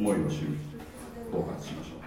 思いを主に統括しましょう。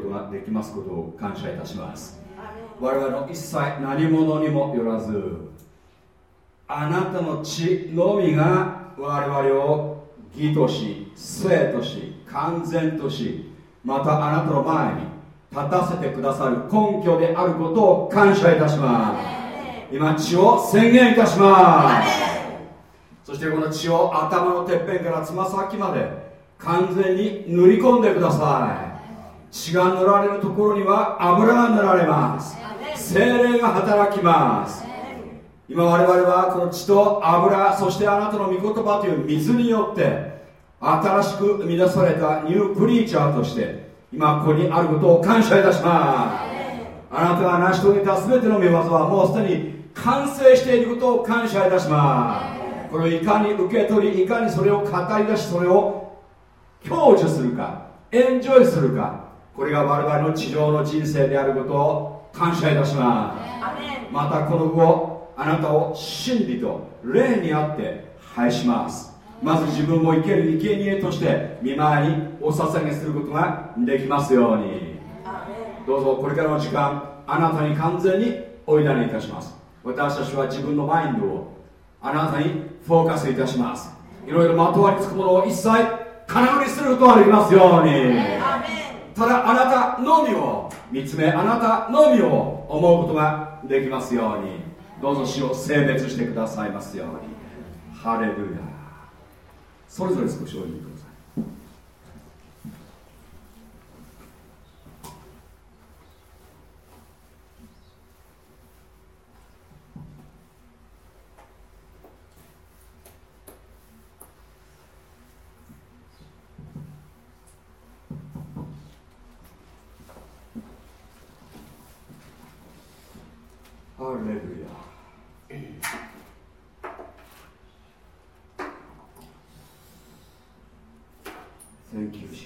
ことができますことを感謝いたします。我々の一切何者にもよらずあなたの血のみが我々を義とし生とし完全としまたあなたの前に立たせてくださる根拠であることを感謝いたします。今血を宣言いたします。そしてこの血を頭のてっぺんからつま先まで完全に塗り込んでください。血が塗られるところには油が塗られます。精霊が働きます。今我々はこの血と油そしてあなたの御言葉という水によって新しく生み出されたニュープリーチャーとして今ここにあることを感謝いたします。あなたが成し遂げた全ての御業はもうすでに完成していることを感謝いたします。これをいかに受け取りいかにそれを語り出しそれを享受するかエンジョイするかこれが我々の地上の人生であることを感謝いたします。またこの後あなたを真理と霊にあって拝します。まず自分も生ける生贄として見舞いにお捧げすることができますように。どうぞこれからの時間あなたに完全にお委ねいたします。私たちは自分のマインドをあなたにフォーカスいたします。いろいろまとわりつくものを一切空売りすることができますようにただあなたのみを見つめあなたのみを思うことができますように。どうぞ死を性別してくださいますように。ハレルヤ。それぞれ少しお祈りくレルヤ Thank you, Jesus.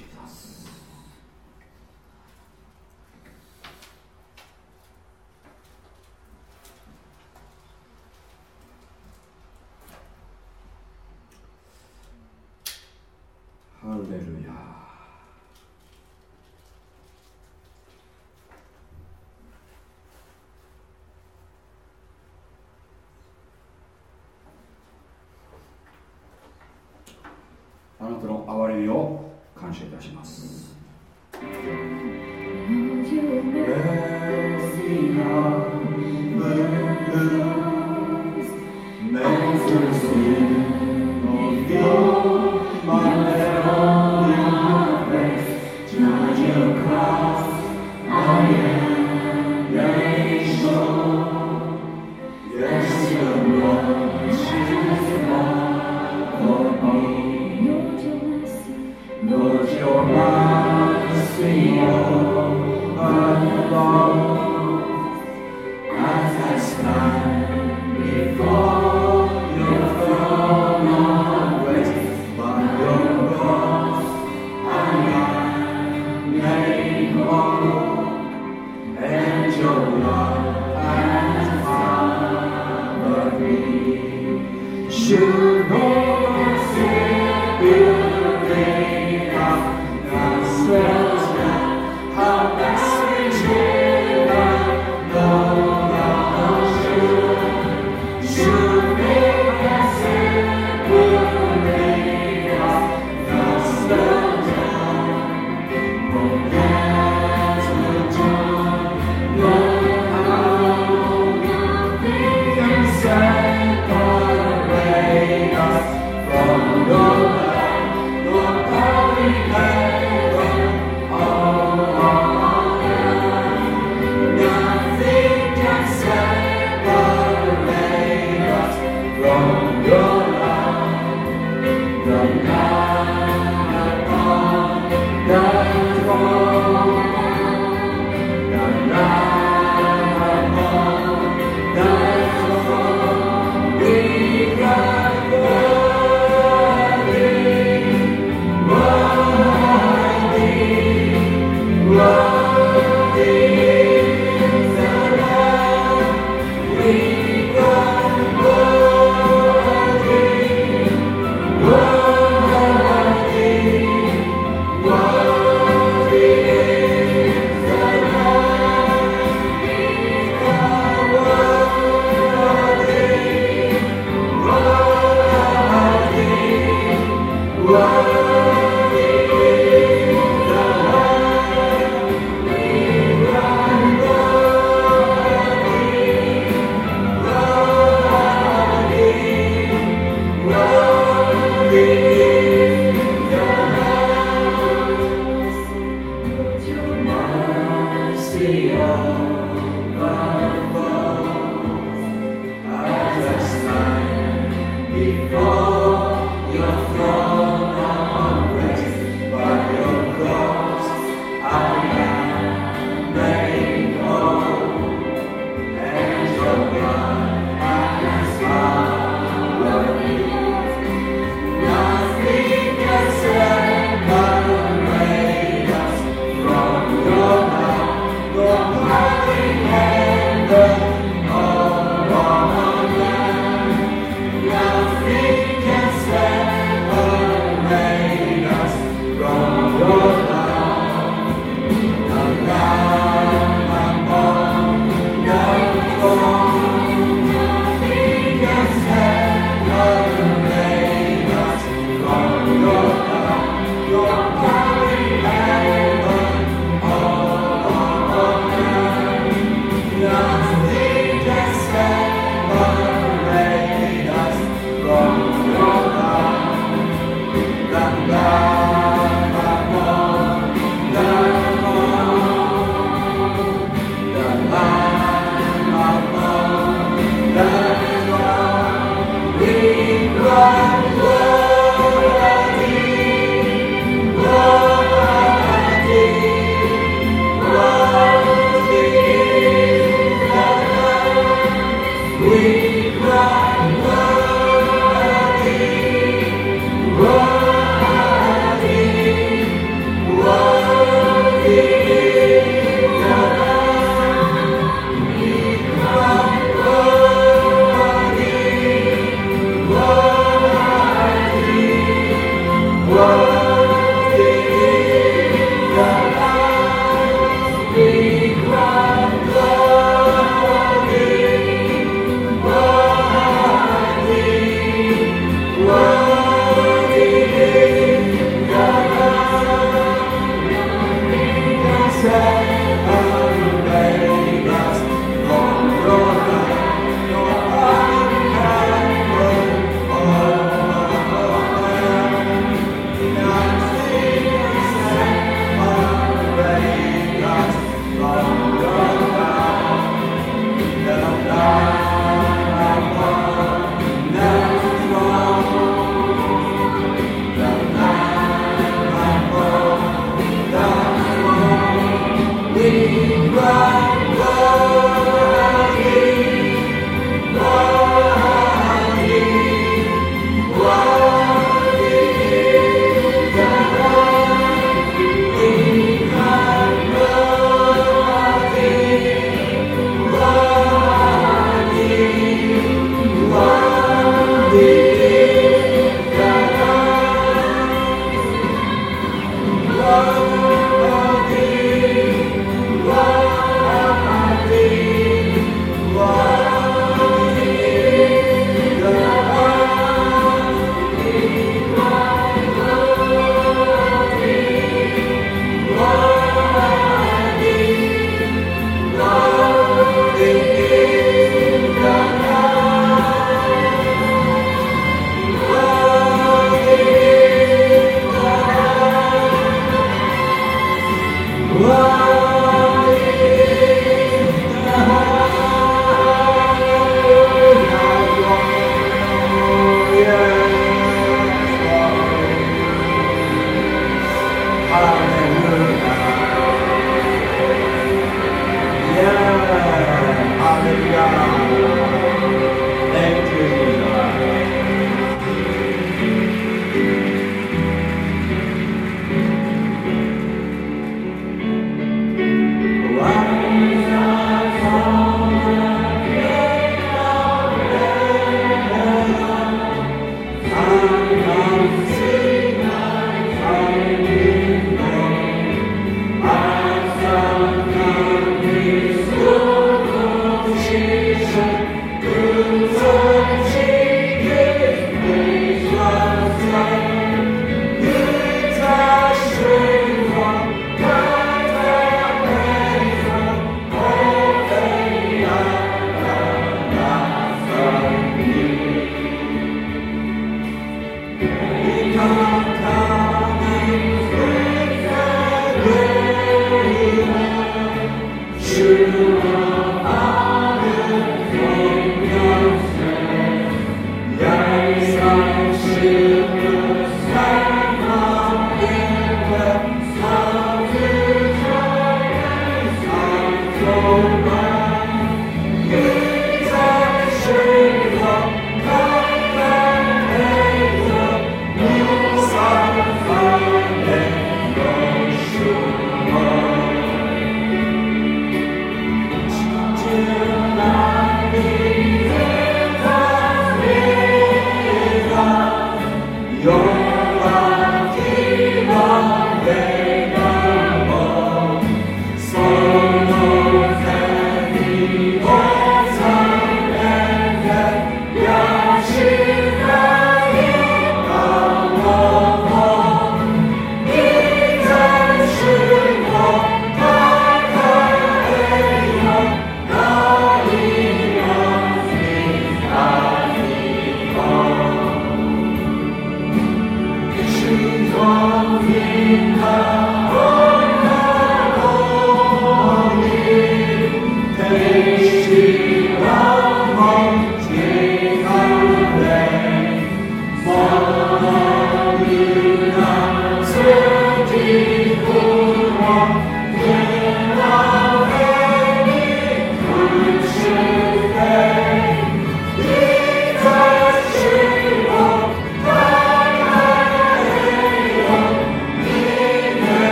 No.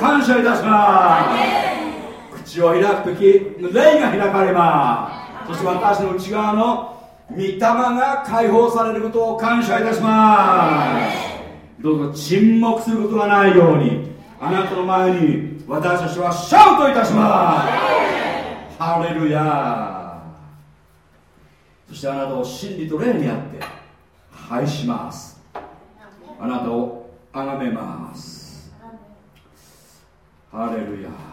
感謝いたします。口を開く時霊が開かれますそして私の内側の御霊が解放されることを感謝いたしますどうぞ沈黙することがないようにあなたの前に私たちはシャウトいたします。ハレルヤ。そしてあなたを真理と霊にあって拝します。あなたを崇めます。ハレルヤ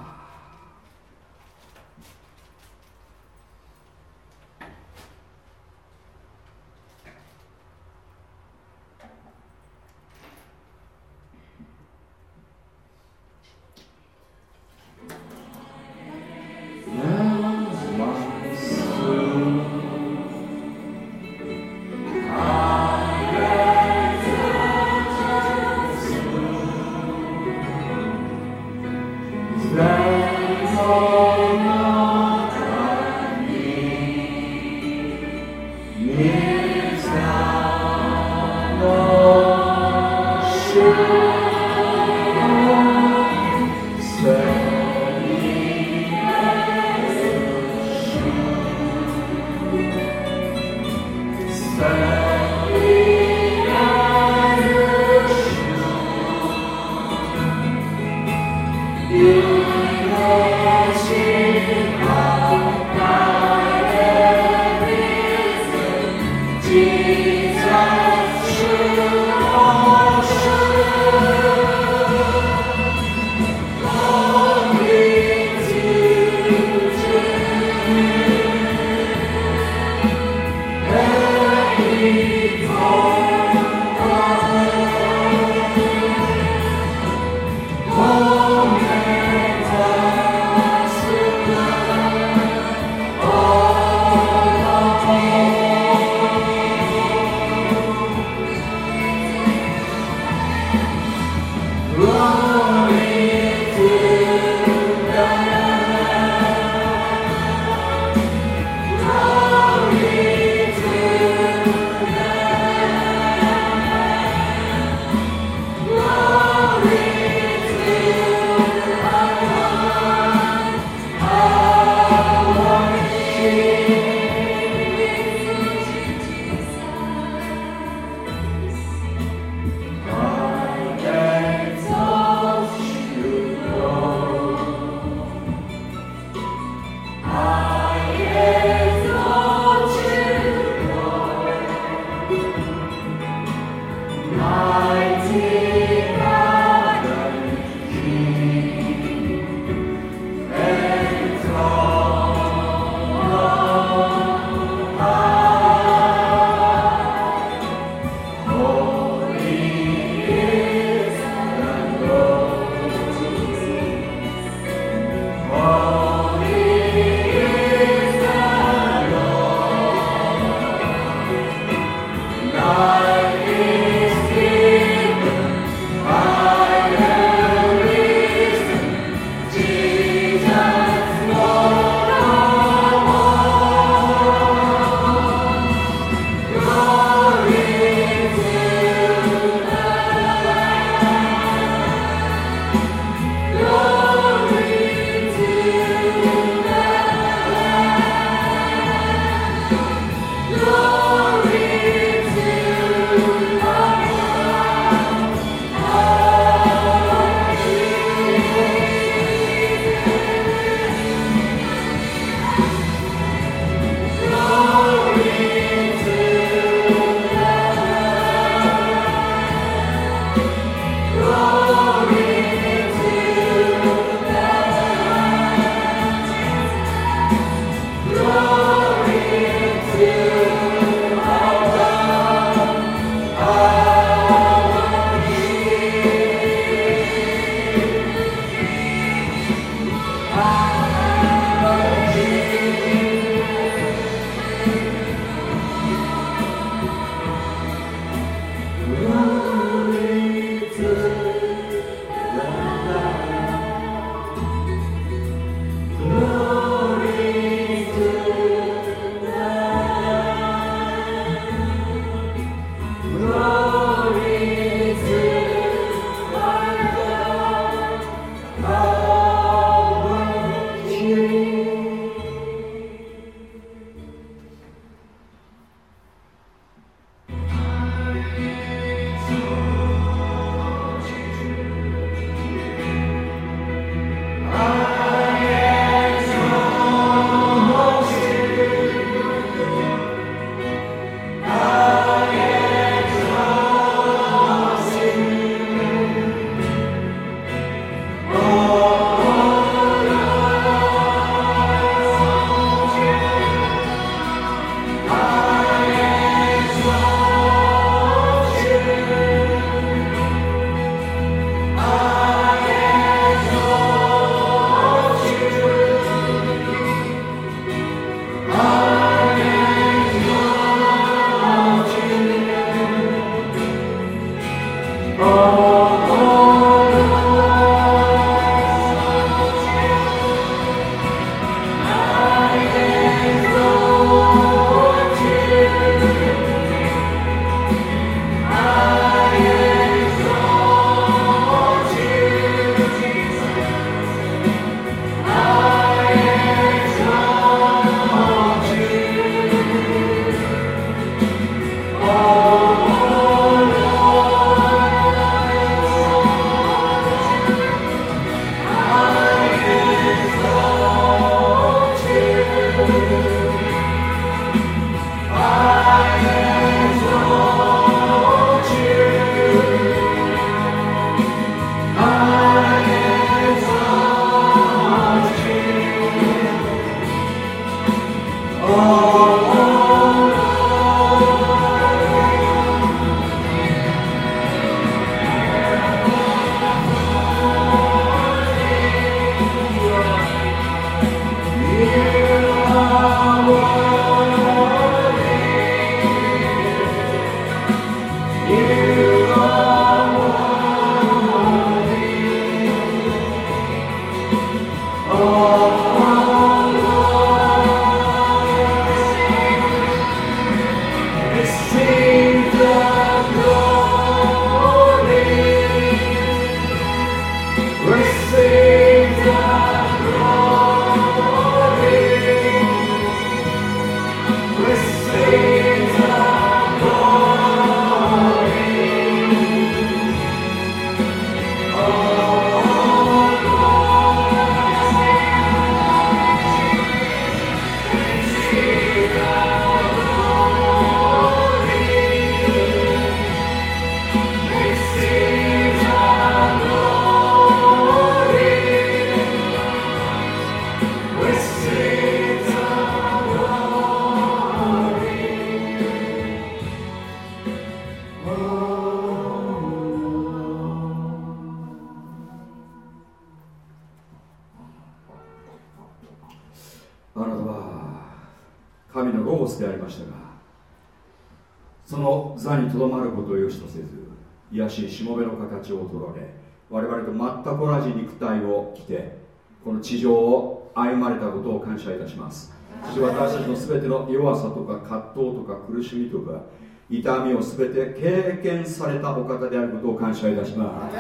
全ての弱さとか葛藤とか苦しみとか痛みを全て経験されたお方であることを感謝いたします。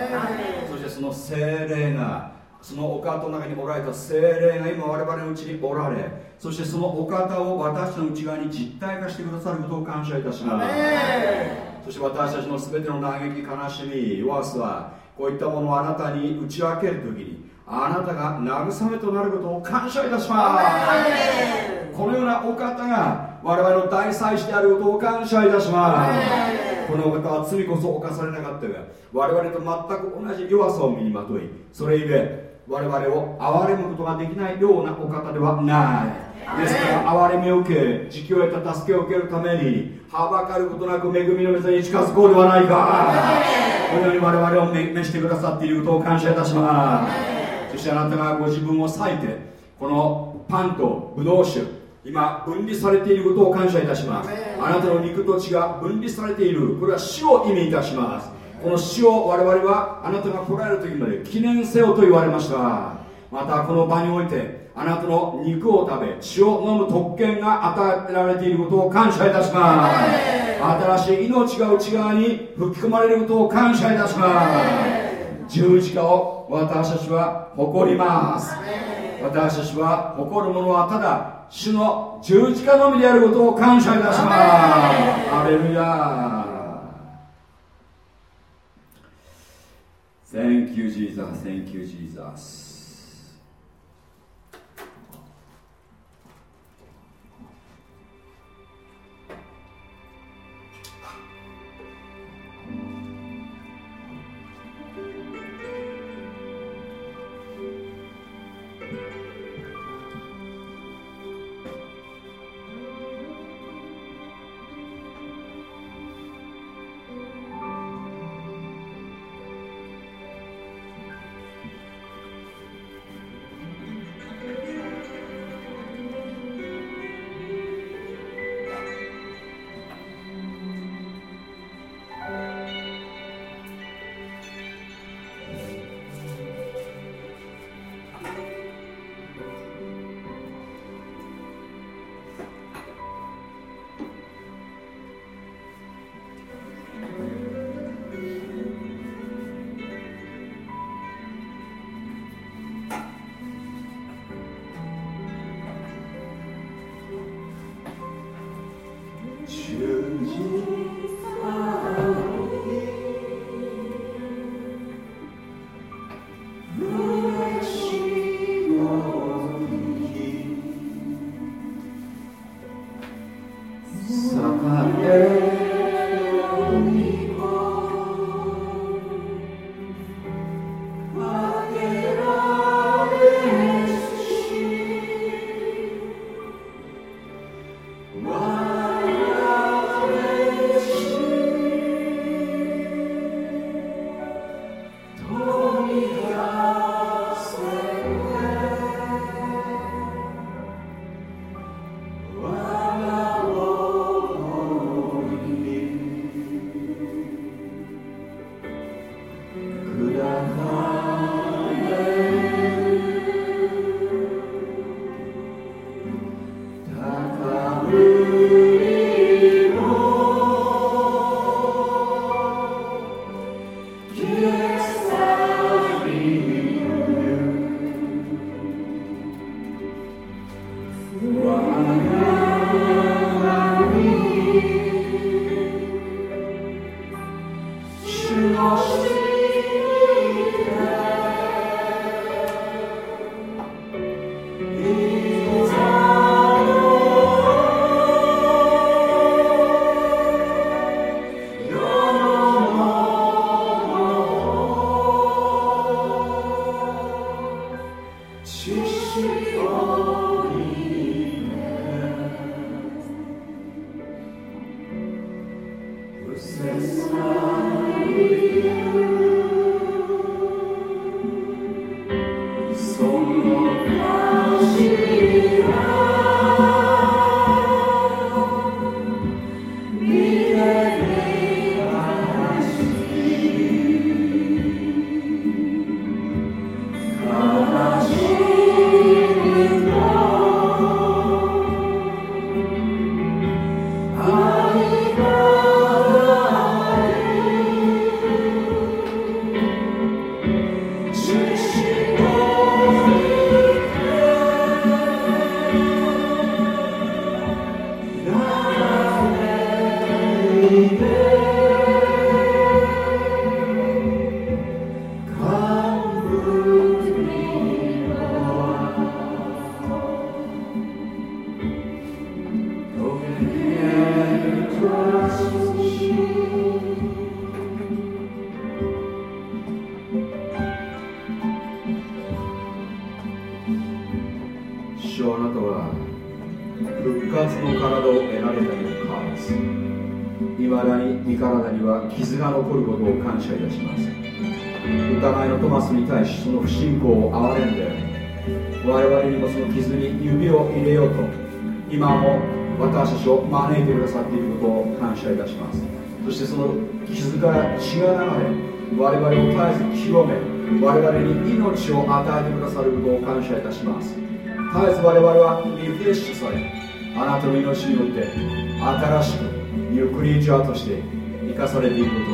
そしてその精霊がそのお方の中におられた精霊が今我々のうちにおられそしてそのお方を私の内側に実体化してくださることを感謝いたします。そして私たちの全ての嘆き悲しみ弱さこういったものをあなたに打ち明けるときにあなたが慰めとなることを感謝いたしますこのようなお方が我々の大祭司であることを感謝いたします。このお方は罪こそ犯されなかったが我々と全く同じ弱さを身にまといそれゆえ我々を憐れむことができないようなお方ではない。ですから憐れみを受け時期を得た助けを受けるためにはばかることなく恵みの水に近づこうではないか。このように我々を召してくださっていることを感謝いたします。そしてあなたがご自分を割いてこのパンとブドウ酒今分離されていることを感謝いたします。あなたの肉と血が分離されている。これは死を意味いたします。この死を我々はあなたが来られる時まで記念せよと言われました。またこの場においてあなたの肉を食べ血を飲む特権が与えられていることを感謝いたします。新しい命が内側に吹き込まれることを感謝いたします。十字架を私たちは誇ります。私たちは誇るものはただ主の十字架のみであることを感謝いたしますアレルヤ Thank you, Jesus. Thank you, Jesus.「与えてくださることを感謝いたします。絶えず我々はリフレッシュされあなたの命によって新しくニュークリーチャーとして生かされていくこと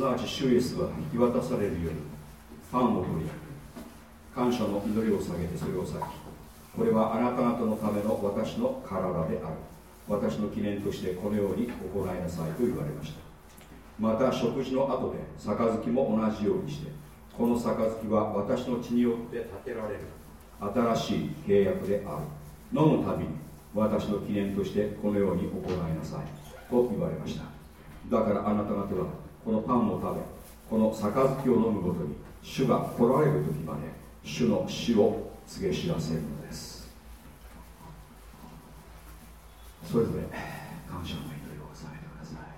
すなわち主イエスは引き渡されるようにパンを取り感謝の祈りを下げてそれを裂きこれはあなた方のための私の体である。私の記念としてこのように行いなさいと言われました。また食事の後で杯も同じようにしてこの杯は私の血によって建てられる。新しい契約である。飲むたびに私の記念としてこのように行いなさいと言われました。だからあなた方はこのパンを食べこの杯を飲むごとに主が来られる時まで主の死を告げ知らせるのです。それぞれ感謝の祈りを納めてください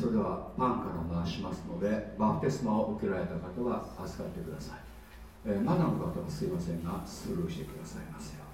それではパンから回しますのでバプテスマを受けられた方は預かってください、えー、まだの方はすいませんがスルーしてくださいませよ。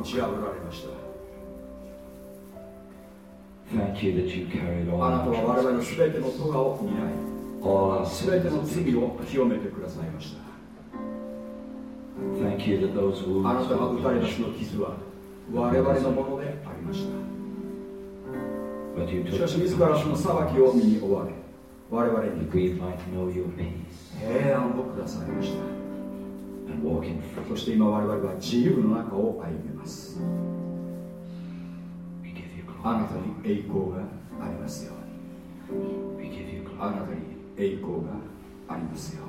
打ち破られました。Thank you that you carried all あなたは我々のすべての咎を担いすべての罪を清めてくださいました。Thank you that those wounds あなたが打たれたその傷は我々のものでありました。しかし自らその裁きを身に追われ我々に。平安をくださいました。そして今我々は自由の中を歩めます。あなたに栄光がありますように。あなたに栄光がありますよ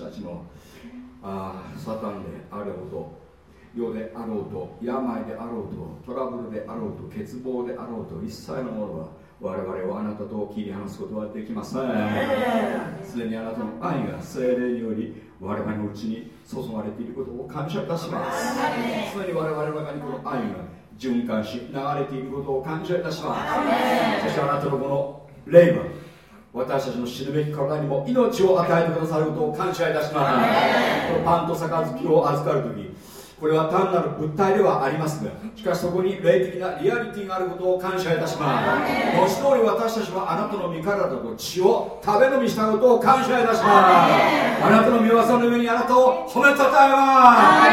も天使たちもああサタンであろうと世であろうと病であろうとトラブルであろうと欠乏であろうと一切のものは我々はあなたと切り離すことはできません。すでにあなたの愛が精霊により我々のうちに注がれていることを感謝いたします。すでに我々の中にこの愛が循環し流れていることを感謝いたします。そしてあなたのこの霊は私たちの死ぬべき体にも命を与えてくださることを感謝いたします。このパンと杯を預かる時これは単なる物体ではありますがしかしそこに霊的なリアリティがあることを感謝いたします。文字通り私たちはあなたの身体と血を食べ飲みしたことを感謝いたします。あなたの見業の上にあなたを褒めたたえま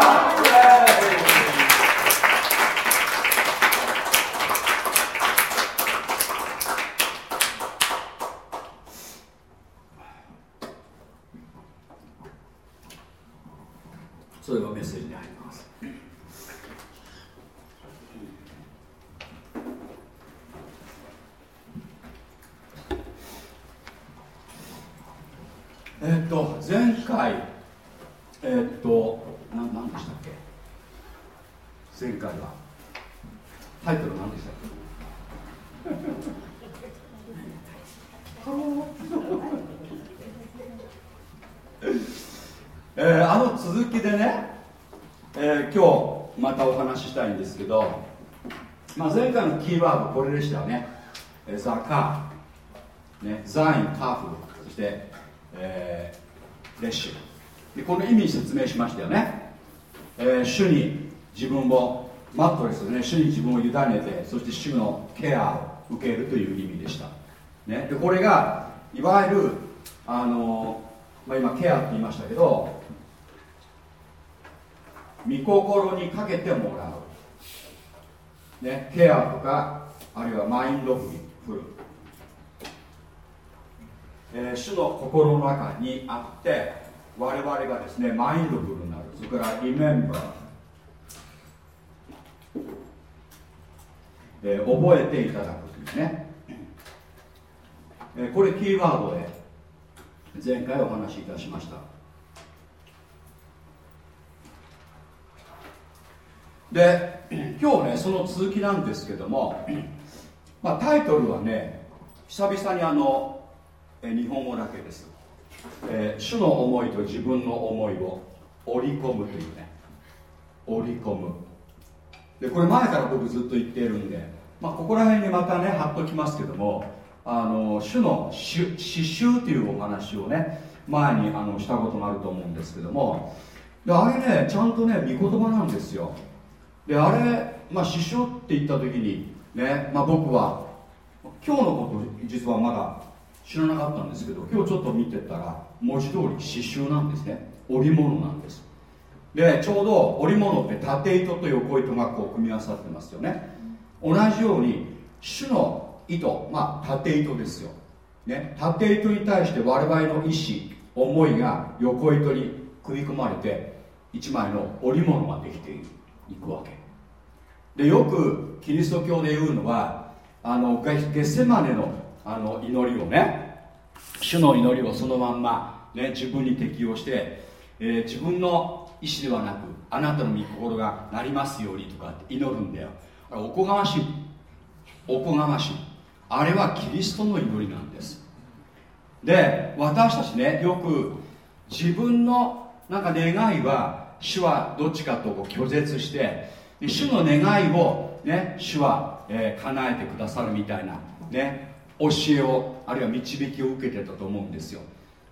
すそれがメッセージに入りますえっと前回えっとな何でしたっけ？前回は。タイトル何でしたっけ？えー、あの続きでね、えー、今日またお話ししたいんですけど、まあ、前回のキーワードこれでしたよね、えー、ザカー、ね、ザインカーフ。そして、えー、レッシュでこの意味説明しましたよね、えー、主に自分をマットレスでね主に自分を委ねてそして主のケアを受けるという意味でした、ね、でこれがいわゆるあのまあ、今ケアって言いましたけど御心にかけてもらう、ね、ケアとかあるいはマインドフル、えー、主の心の中にあって我々がですねマインドフルになる。それからリメンバー、えー、覚えていただくというね、えー、これキーワードで前回お話しいたしました。で今日ねその続きなんですけども、まあ、タイトルはね久々にあの日本語だけです、えー、主の思いと自分の思いを織り込むというね。織り込む。でこれ前から僕ずっと言っているんで、まあ、ここら辺にまたね貼っときますけどもあの主の詩集というお話をね前にあのしたことがあると思うんですけどもであれねちゃんとね御言葉なんですよ。であれ、まあ、師匠って言った時にね、まあ、僕は今日のこと実はまだ知らなかったんですけど今日ちょっと見てたら文字通り刺繍なんですね。織物なんです。でちょうど織物って縦糸と横糸がこう組み合わさってますよね。同じように種の糸まあ縦糸ですよ、ね、縦糸に対して我々の意志思いが横糸に組み込まれて一枚の織物ができていくわけ。でよくキリスト教で言うのはあのゲッセマネのあの祈りをね。主の祈りをそのまんま、ね、自分に適用して、えー、自分の意思ではなくあなたの御心がなりますようにとかって祈るんだよ。おこがましい。おこがましい。あれはキリストの祈りなんです。で私たちねよく自分のなんか願いは主はどっちかと拒絶して主の願いを、ね、主は、えー、叶えてくださるみたいな、ね、教えをあるいは導きを受けてたと思うんですよ。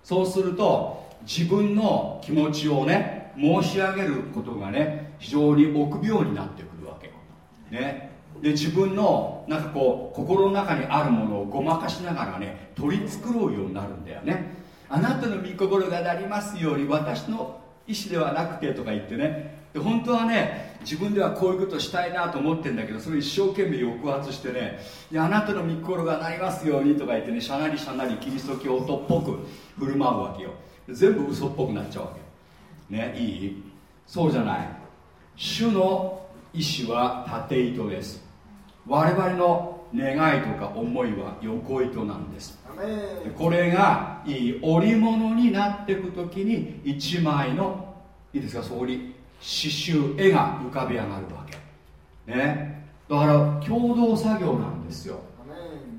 そうすると自分の気持ちをね申し上げることがね非常に臆病になってくるわけ。ね。で自分のなんかこう心の中にあるものをごまかしながらね取り繕うようになるんだよね。あなたの御心がなりますように私の意思ではなくてとか言ってねで本当はね自分ではこういうことしたいなと思ってるんだけどそれ一生懸命抑圧してねであなたの御心がなりますようにとか言ってねしゃなりしゃなりキリスト教徒っぽく振る舞うわけよ。全部嘘っぽくなっちゃうわけねいい？そうじゃない。主の意志は縦糸です。我々の願いとか思いは横糸なんです。これがいい織物になっていく時に一枚のいいですか？そこに刺繍絵が浮かび上がるわけ。ね。だから共同作業なんですよ。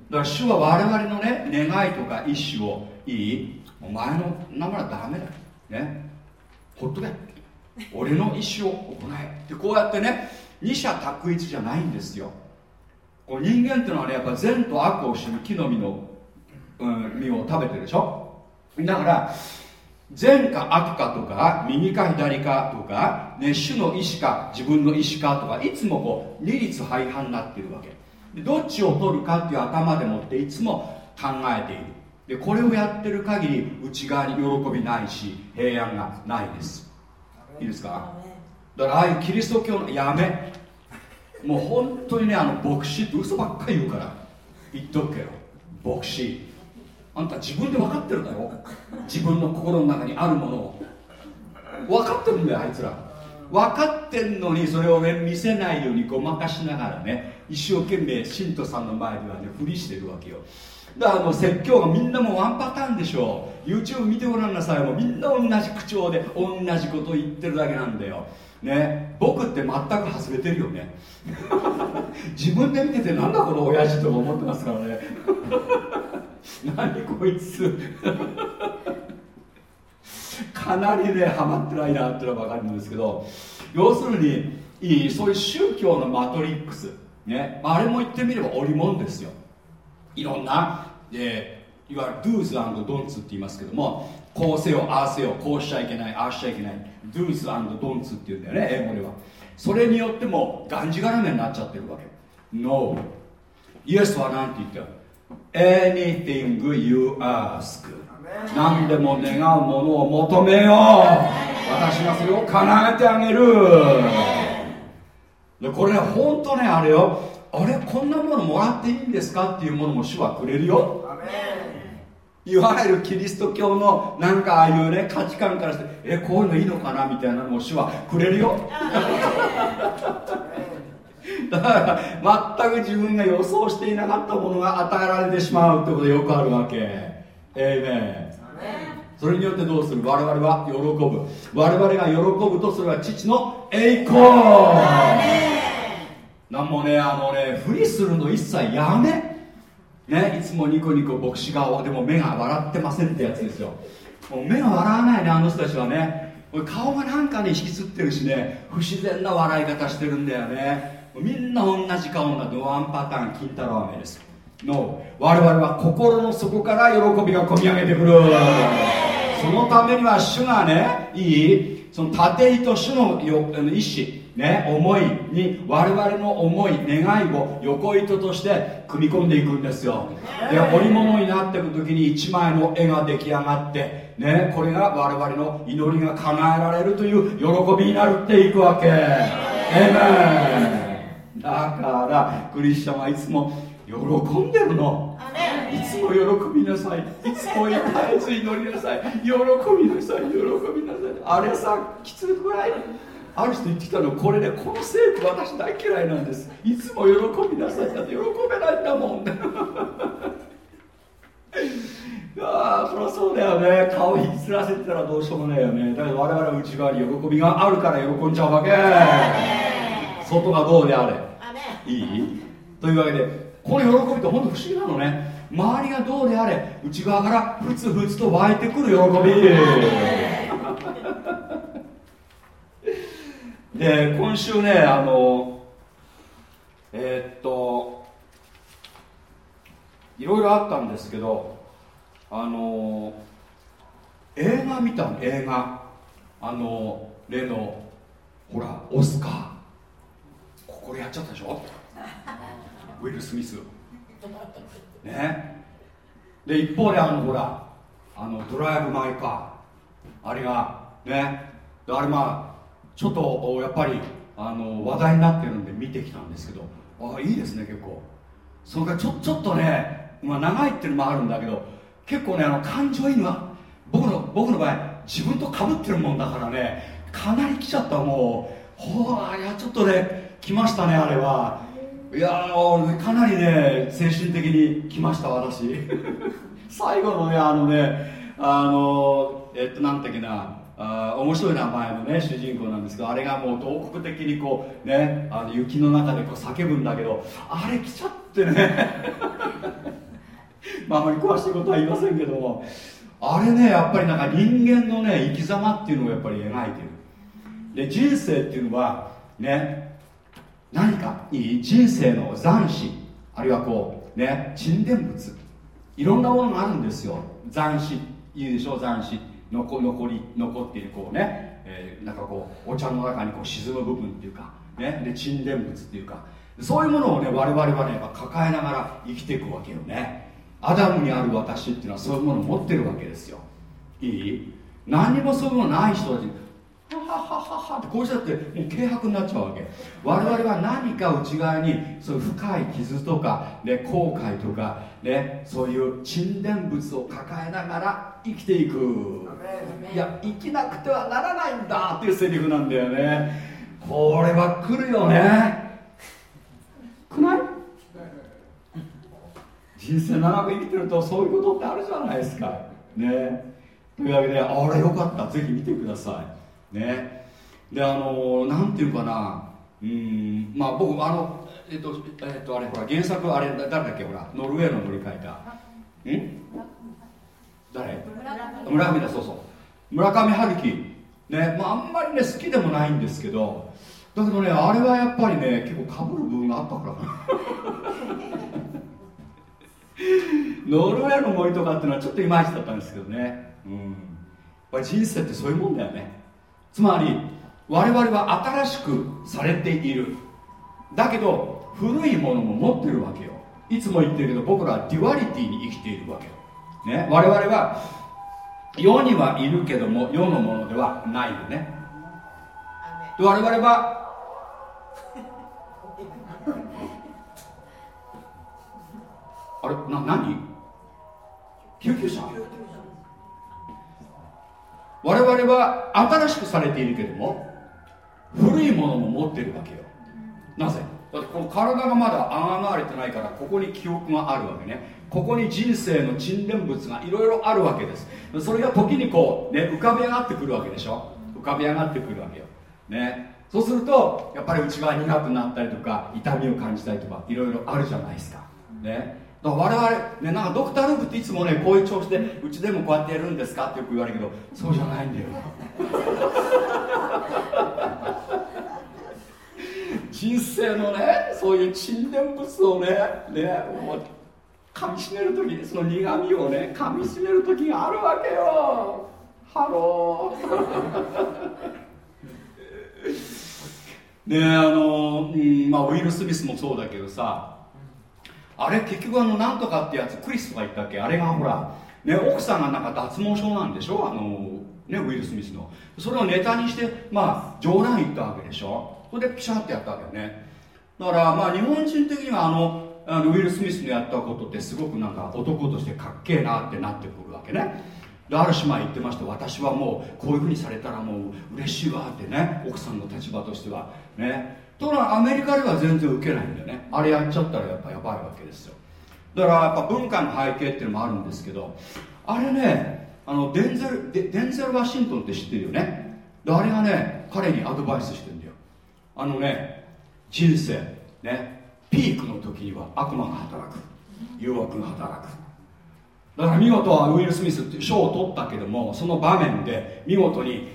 だから主は我々のね願いとか意志をいい？お前の名前はダメだ。ね。ほっとけ。俺の意志を行え。でこうやってね二者択一じゃないんですよ。こう人間っていうのはねやっぱ善と悪を知る木の実の、うん、実を食べてるでしょ。だから善か悪かとか右か左かとか、ね、主の意志か自分の意志かとかいつもこう二律背反になっているわけ。どっちを取るかっていう頭でもっていつも考えている。でこれをやってる限り内側に喜びないし平安がないです。いいですか？だからああいうキリスト教のやめ。もう本当にねあの牧師って嘘ばっかり言うから。言っとくけど。牧師。あんた自分で分かってるだろ自分の心の中にあるものを。分かってるんだよあいつら。分かってんのにそれをね見せないようにごまかしながらね一生懸命信徒さんの前ではねふりしてるわけよ。だからあの説教がみんなもワンパターンでしょ。YouTube 見てごらんなさい。もうみんな同じ口調で同じこと言ってるだけなんだよ。ね。僕って全く外れてるよね。自分で見ててなんだこの親父とか思ってますからね。何こいつ。かなりねハマってないなっていうのは分かるんですけど要するにいいそういう宗教のマトリックス、ね、あれも言ってみれば織物ですよ。いろんな、えー、いわゆる do's and don'ts って言いますけどもこうせよああせよこうしちゃいけないああしちゃいけない。Do's and don'ts って言うんだよね英語では。それによってもがんじがらめになっちゃってるわけ。No イエスは何て言った？Anything you ask 何でも願うものを求めよう。私がそれを叶えてあげる。でこれね本当ねあれよ。あれこんなものもらっていいんですか？っていうものも主はくれるよいわゆるキリスト教のなんかああいうね価値観からしてえこういうのいいのかなみたいなのも主はくれるよ。だから全く自分が予想していなかったものが与えられてしまうってことよくあるわけ。ええねそれによってどうする？我々は喜ぶ。我々が喜ぶとそれは父の栄光。なんもねあのねふりするの一切やめね、いつもニコニコ牧師顔でも目が笑ってませんってやつですよ。もう目が笑わないねあの人たちはね。顔がなんかね引きつってるしね。不自然な笑い方してるんだよね。みんな同じ顔になってワンパターン金太郎飴です。の我々は心の底から喜びがこみ上げてくる。そのためには主がねいいその縦糸主の意志ね、思いに我々の思い願いを横糸として組み込んでいくんですよ。で織物になっていく時に一枚の絵が出来上がって、ね、これが我々の祈りが叶えられるという喜びになるっていくわけ。エメンだからクリスチャンはいつも喜んでるの。いつも喜びなさい。いつも絶えず祈りなさい。喜びなさい。喜びなさい。あれさきつくない？ある人言ってきたのこれねこの聖句私大嫌いなんです。いつも喜びなさいだって喜べないんだもん。ああそりゃそうだよね。顔引きずらせてたらどうしようもないよね。だけど我々は内側に喜びがあるから喜んじゃうわけ。外がどうであれ。いい？というわけでこの喜びって本当不思議なのね。周りがどうであれ内側からふつふつと湧いてくる喜びで今週ねあのえー、っといろいろあったんですけどあの映画見たの？映画。あの例のほらオスカー。ここでやっちゃったでしょ？ウィル・スミスね。で一方であのほらあのドライブ・マイ・カー。あれがね。あれまあちょっとやっぱりあの話題になってるんで見てきたんですけどあいいですね結構。それからちょちょっとね、まあ、長いっていうのもあるんだけど結構ねあの感情移入は僕の僕の場合自分とかぶってるもんだからねかなり来ちゃったもうほういやちょっとね来ましたねあれは。いやかなりね精神的に来ました私。最後のねあのねあのえっとなんだっけな。あ面白い名前のね主人公なんですけどあれがもう洞窟的にこうねあの雪の中でこう叫ぶんだけどあれ来ちゃってね。まああまり詳しいことは言いませんけどもあれねやっぱりなんか人間のね生き様っていうのをやっぱり描いてる。で人生っていうのはね何かいい人生の残死あるいはこうね沈殿物。いろんなものがあるんですよ。残死いいでしょ？残死残残り残っているこうね、えー、なんかこうお茶の中にこう沈む部分っていうかねで沈殿物っていうかそういうものをね我々はねやっぱ抱えながら生きていくわけよね。アダムにある私っていうのはそういうものを持ってるわけですよ。いい？何にもそういうものない人たち。ははははってこうしたってもう軽薄になっちゃうわけ。我々は何か内側にそういう深い傷とか、ね、後悔とか、ね、そういう沈殿物を抱えながら生きていく。いや生きなくてはならないんだっていうセリフなんだよね。これは来るよね。来ない？人生長く生きてるとそういうことってあるじゃないですか。ね。というわけであれよかった。ぜひ見てくださいね。であのなんていうかな。うんまあ僕あのえっとえっとあれほら原作あれ誰だっけほらノルウェーの乗り換えたん？誰？村上だそうそう。村上春樹。ねまああんまりね好きでもないんですけど。だけどねあれはやっぱりね結構かぶる部分があったから。ノルウェーの森とかっていうのはちょっといまいちだったんですけどね。うん。人生ってそういうもんだよねつまり我々は新しくされている。だけど古いものも持ってるわけよ。いつも言ってるけど僕らは duality に生きているわけよ、ね、我々は世にはいるけども世のものではないよね。で我々は あれ？な何？救急車？我々は新しくされているけども古いものも持ってるわけよ。なぜ？だってこの体がまだあがわれてないからここに記憶があるわけね。ここに人生の沈殿物がいろいろあるわけです。それが時にこうね浮かび上がってくるわけでしょ？浮かび上がってくるわけよ。ね。そうするとやっぱり内側苦くなったりとか痛みを感じたりとかいろいろあるじゃないですか。ね。だから我々、ね、なんかドクター・ルークっていつもねこういう調子でうちでもこうやってやるんですかってよく言われるけどそうじゃないんだよ。人生のねそういう沈殿物をねねもう噛みしめる時その苦みをね噛みしめる時があるわけよ。ハロー。ねあの、うんまあ、ウィル・スミスもそうだけどさあれ結局あのなんとかってやつクリスとか言ったっけ？あれがほら、ね、奥さんがなんか脱毛症なんでしょ？あの、ね、ウィル・スミスの。それをネタにしてまあ冗談言ったわけでしょ？それでピシャってやったわけよね。だからまあ日本人的にはあのあのウィル・スミスのやったことってすごくなんか男としてかっけえなってなってくるわけね。である姉妹言ってました私はもうこういうふうにされたらもう嬉しいわってね奥さんの立場としては。ね。ところがアメリカでは全然受けないんだよね。あれやっちゃったらやっぱやばいわけですよ。だからやっぱ文化の背景っていうのもあるんですけどあれねあのデンゼルデンゼル・ワシントンって知ってるよね？であれがね彼にアドバイスしてんだよ。あのね人生ねピークの時には悪魔が働く。誘惑が働く。だから見事はウィル・スミスって賞を取ったけどもその場面で見事に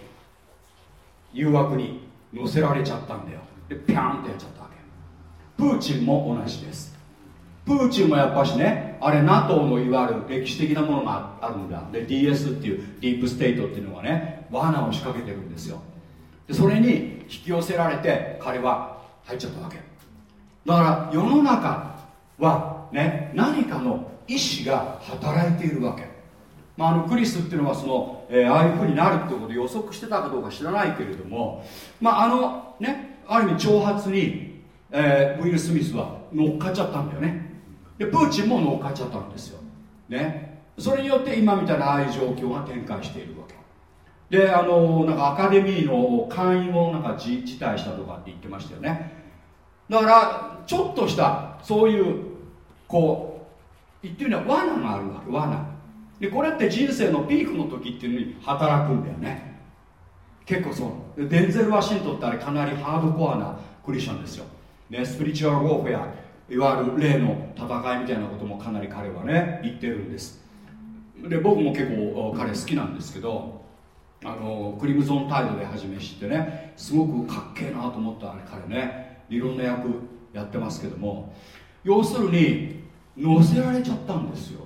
誘惑に乗せられちゃったんだよ。でピャンってやっちゃったわけ。プーチンも同じです。プーチンもやっぱしねあれ NATO のいわゆる歴史的なものがあるんだで DS っていうディープステートっていうのがね罠を仕掛けてるんですよ。でそれに引き寄せられて彼は入っちゃったわけ。だから世の中はね何かの意志が働いているわけ、まあ、あのクリスっていうのはその、えー、ああいうふうになるってことを予測してたかどうか知らないけれどもまああのねある意味挑発に、えー、ウィル・スミスは乗っかっちゃったんだよね。でプーチンも乗っかっちゃったんですよ。ね。それによって今みたいなああいう状況が展開しているわけ。であのなんかアカデミーの会員をなんか辞退したとかって言ってましたよね。だからちょっとしたそういうこう言ってみれば罠があるわけ。罠。でこれって人生のピークの時っていうのに働くんだよね。結構そう。デンゼル・ワシントンってあれかなりハードコアなクリスチャンですよ、ね、スピリチュアル・ウォーフェア。いわゆる霊の戦いみたいなこともかなり彼はね言ってるんです。で僕も結構彼好きなんですけどあのクリムゾンタイドで初め知ってねすごくかっけえなと思った彼ねいろんな役やってますけども要するに乗せられちゃったんですよ。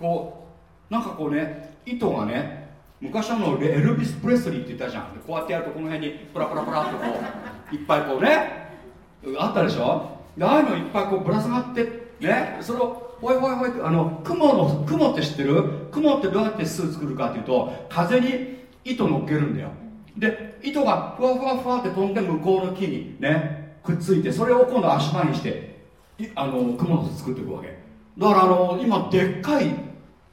こうなんかこうね糸がね昔あのエルビス・プレスリーって言ったじゃん。こうやってやるとこの辺にプラプラプラっとこういっぱいこうねあったでしょ？でああいうのいっぱいこうぶら下がってねそれをほいほいほいあの雲の雲って知ってる？雲ってどうやって巣作るかっていうと風に糸乗っけるんだよ。で糸がふわふわふわって飛んで向こうの木にねくっついてそれを今度足場にしてあのクモの巣作っていくわけ。だからあの今でっかい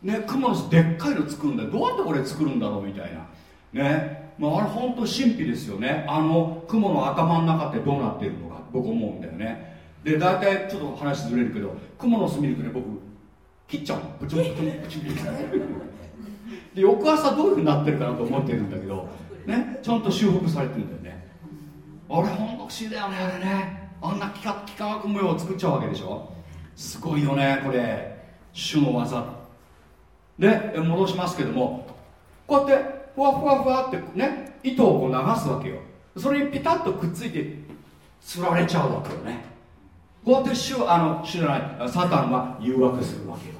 ねクモの巣でっかいの作るんだどうやってこれ作るんだろうみたいな。ね。まあ、あれ本当神秘ですよね。あの雲の頭の中ってどうなってるのか。僕思うんだよね。で大体ちょっと話ずれるけど雲の巣見るとね僕切っちゃうの。プチプチプチプチで翌朝どういうふうになってるかなと思ってるんだけどね。ちゃんと修復されてるんだよね。あれ本当不思議だよねあれね。あんな幾何学模様を作っちゃうわけでしょ。すごいよねこれ。主の技って。で戻しますけどもこうやってふわふわふわってね糸をこう流すわけよ。それにピタッとくっついてつられちゃうわけよね。こうやって主あの主じゃないサタンは誘惑するわけよ。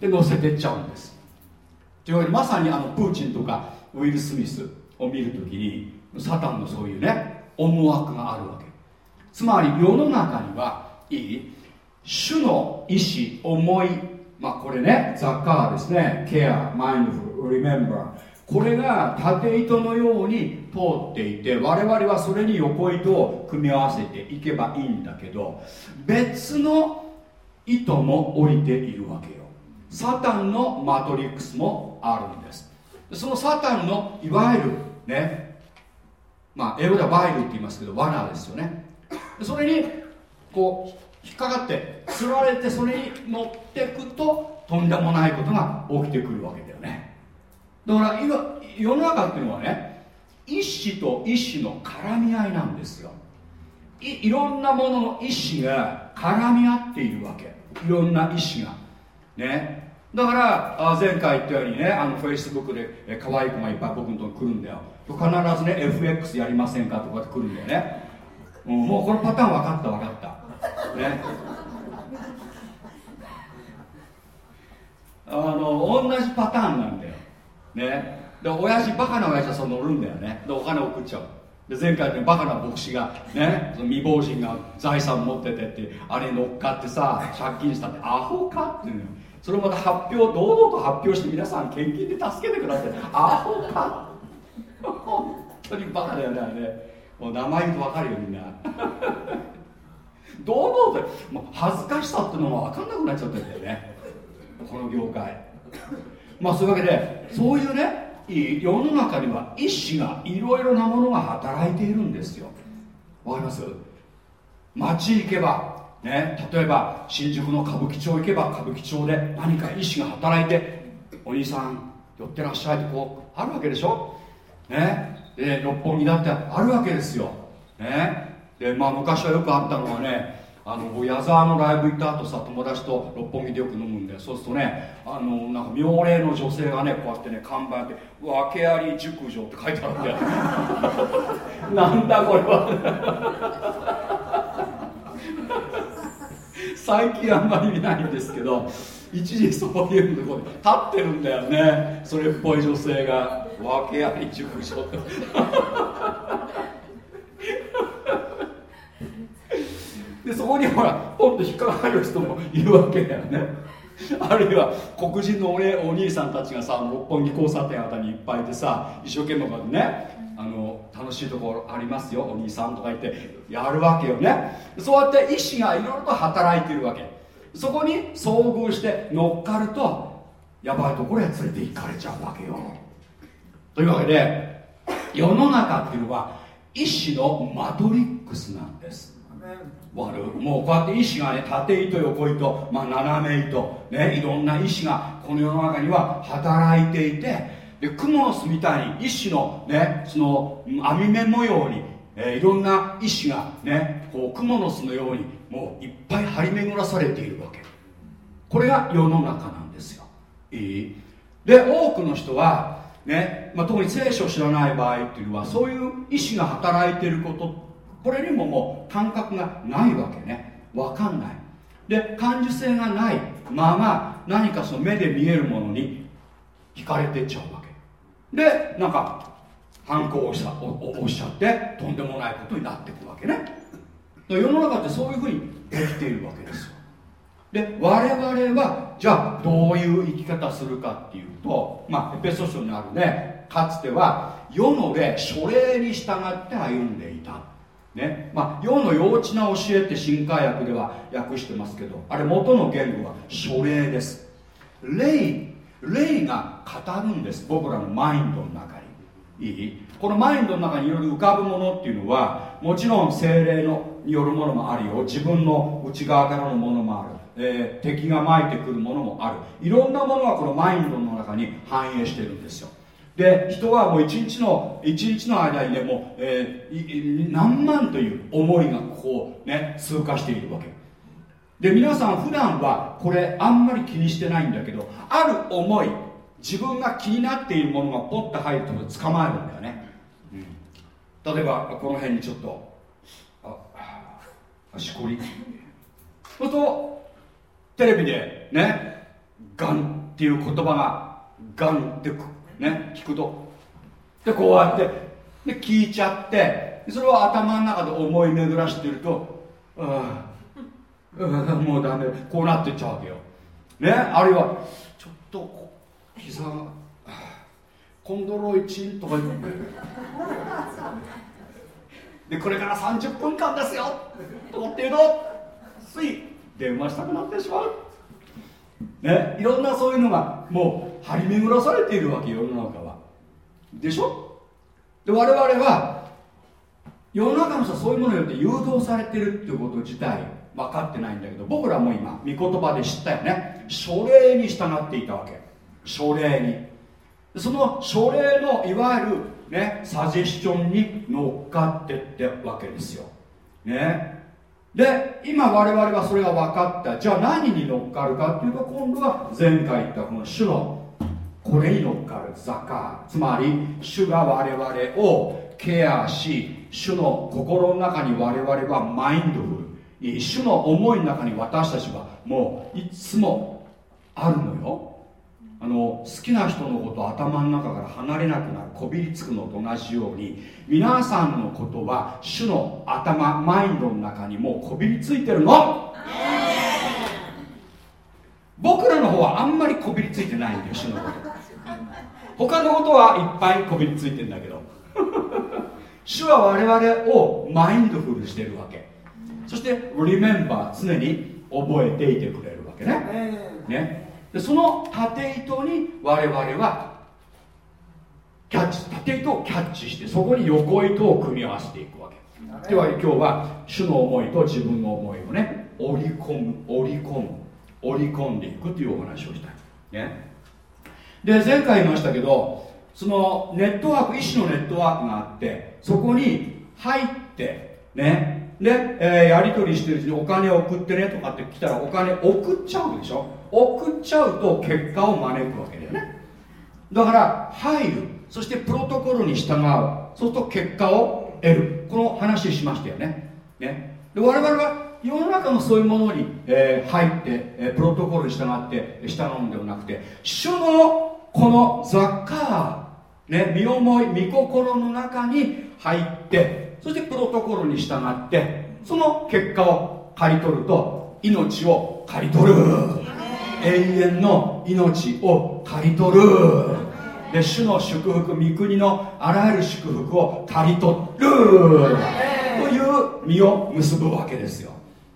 で乗せてっちゃうんです。というわけでまさにあのプーチンとかウィル・スミスを見るときにサタンのそういうね思惑があるわけ。つまり世の中にはいい主の意志思いまあこれねザッカーですね。ケアマインドフルリメンバー。これが縦糸のように通っていて我々はそれに横糸を組み合わせていけばいいんだけど別の糸も降りているわけよ。サタンのマトリックスもあるんです。そのサタンのいわゆるねまあ英語ではバイルって言いますけど罠ですよね。それにこう引っかかってつられてそれに乗ってくととんでもないことが起きてくるわけだよね。だから今世の中っていうのはね一子と一子の絡み合いなんですよ。いいろんなものの意思が絡み合っているわけ。いろんな意思が。ね。だから前回言ったようにねあのフェイスブックで可愛い子がいっぱい僕のとこ来るんだよ。必ずね FX やりませんかとかって来るんだよね、うん、もうこのパターン分かった分かった。ね。あの同じパターンなんだよ。ね。で親父バカな親父はその乗るんだよね。でお金送っちゃう。で前回ねバカな牧師がねその未亡人が財産持っててってあれに乗っかってさ借金したってアホかっていうのそれをまた発表堂々と発表して皆さん献金で助けてくださいアホか？本当にバカだよねあれもう名前言うと分かるよみんな。堂々ともう恥ずかしさっていうのも分かんなくなっちゃってるんだよね。この業界。まあそういうわけでそういうね世の中には意志がいろいろなものが働いているんですよ。わかります？街行けばね例えば新宿の歌舞伎町行けば歌舞伎町で何か意志が働いてお兄さん寄ってらっしゃいってこうあるわけでしょ？ね？で六本木だってあるわけですよ。ね？でまあ昔はよくあったのはねあの矢沢のライブ行った後さ友達と六本木でよく飲むんでそうするとねあのなんか妙齢の女性がねこうやってね看板やって「訳あり熟女」って書いてあるんで なんだこれは。最近あんまり見ないんですけど一時そういうとこで立ってるんだよね。それっぽい女性が「訳あり熟女」っ てでそこにほらポンと引っかかる人もいるわけだよね。あるいは黒人のお,、ね、お兄さんたちがさ六本木交差点あたりにいっぱいいてさ一生懸命ねあの楽しいところありますよお兄さんとか言ってやるわけよね。そうやって意志がいろいろと働いてるわけ。そこに遭遇して乗っかるとやばいところへ連れて行かれちゃうわけよ。というわけで世の中っていうのは意志のマトリックスなんです。わかるもうこうやって石がね縦糸横糸、まあ、斜め糸、ね、いろんな石がこの世の中には働いていてでクモの巣みたいに石のねその網目模様に、えー、いろんな石がねこうクモの巣のようにもういっぱい張り巡らされているわけ。これが世の中なんですよ。いい？で多くの人はね、まあ、特に聖書を知らない場合っていうのはそういう意志が働いていることこれにももう感覚がないわけね。分かんない。で感受性がない。まま何かその目で見えるものに惹かれてっちゃうわけ。でなんか反抗をしたおしゃってとんでもないことになっていくわけね。世の中ってそういうふうにできているわけですよ。で我々はじゃあどういう生き方するかっていうとまあエペソ書にあるね。かつては世の霊書霊に従って歩んでいた。ね。まあ、世の幼稚な教えって新海訳では訳してますけどあれ元の言語は書霊です。霊霊が語るんです。僕らのマインドの中に。いい？このマインドの中にいろいろ浮かぶものっていうのはもちろん精霊のによるものもあるよ。自分の内側からのものもある。えー、敵がまいてくるものもある。いろんなものがこのマインドの中に反映してるんですよ。で人はもう一日の一日の間にねもう、えー、何万という思いがこうね通過しているわけ。で皆さん普段はこれあんまり気にしてないんだけどある思い自分が気になっているものがポッと入ると捕まえるんだよね、うん、例えばこの辺にちょっとああしこり。そうするとテレビでねガンっていう言葉がガンってね聞くと。でこうやってで聞いちゃってそれを頭の中で思い巡らしてるとああもうダメこうなってっちゃうわけよ。ねあるいはちょっと膝がコンドロイチンとか言ってでこれから30分間ですよとかっていうとつい電話したくなってしまう。ねいろんなそういうのがもう張り巡らされているわけ世の中は。でしょ？で我々は世の中の人はそういうものによって誘導されてるっていうこと自体分かってないんだけど僕らも今御言葉で知ったよね。書霊に従っていたわけ。書霊に。その書霊のいわゆるねサジェスションに乗っかってってわけですよ。ね。で今我々はそれが分かった。じゃあ何に乗っかるかっていうと今度は前回言ったこの主のこれに乗っかるザカつまり主が我々をケアし主の心の中に我々はマインドフル。主の思いの中に私たちはもういつもあるのよ。あの好きな人のこと頭の中から離れなくなる。こびりつくのと同じように皆さんのことは主の頭マインドの中にもうこびりついてるの。僕らの方はあんまりこびりついてないんだよ主のこと他のことはいっぱいこびりついてんだけど。主は我々をマインドフルしてるわけ。そして remember 常に覚えていてくれるわけね。ね。でその縦糸に我々はキャッチ縦糸をキャッチしてそこに横糸を組み合わせていくわけ。では今日は主の思いと自分の思いをね織り込む織り込む織り込んでいくというお話をしたい。ねで前回言いましたけどそのネットワーク医師のネットワークがあってそこに入ってねで、えー、やり取りしてるうちにお金送ってねとかって来たらお金送っちゃうでしょ？送っちゃうと結果を招くわけだよね。だから入るそしてプロトコルに従うそうすると結果を得る。この話しましたよね。ね。で我々は世の中のそういうものに、えー、入って、えー、プロトコルに従って従うんではなくて主のこのザッカー、ね、身思い身心の中に入ってそしてプロトコルに従ってその結果を刈り取ると命を刈り取る。永遠の命を刈り取る。で主の祝福御国のあらゆる祝福を刈り取る。という実を結ぶわけですよ、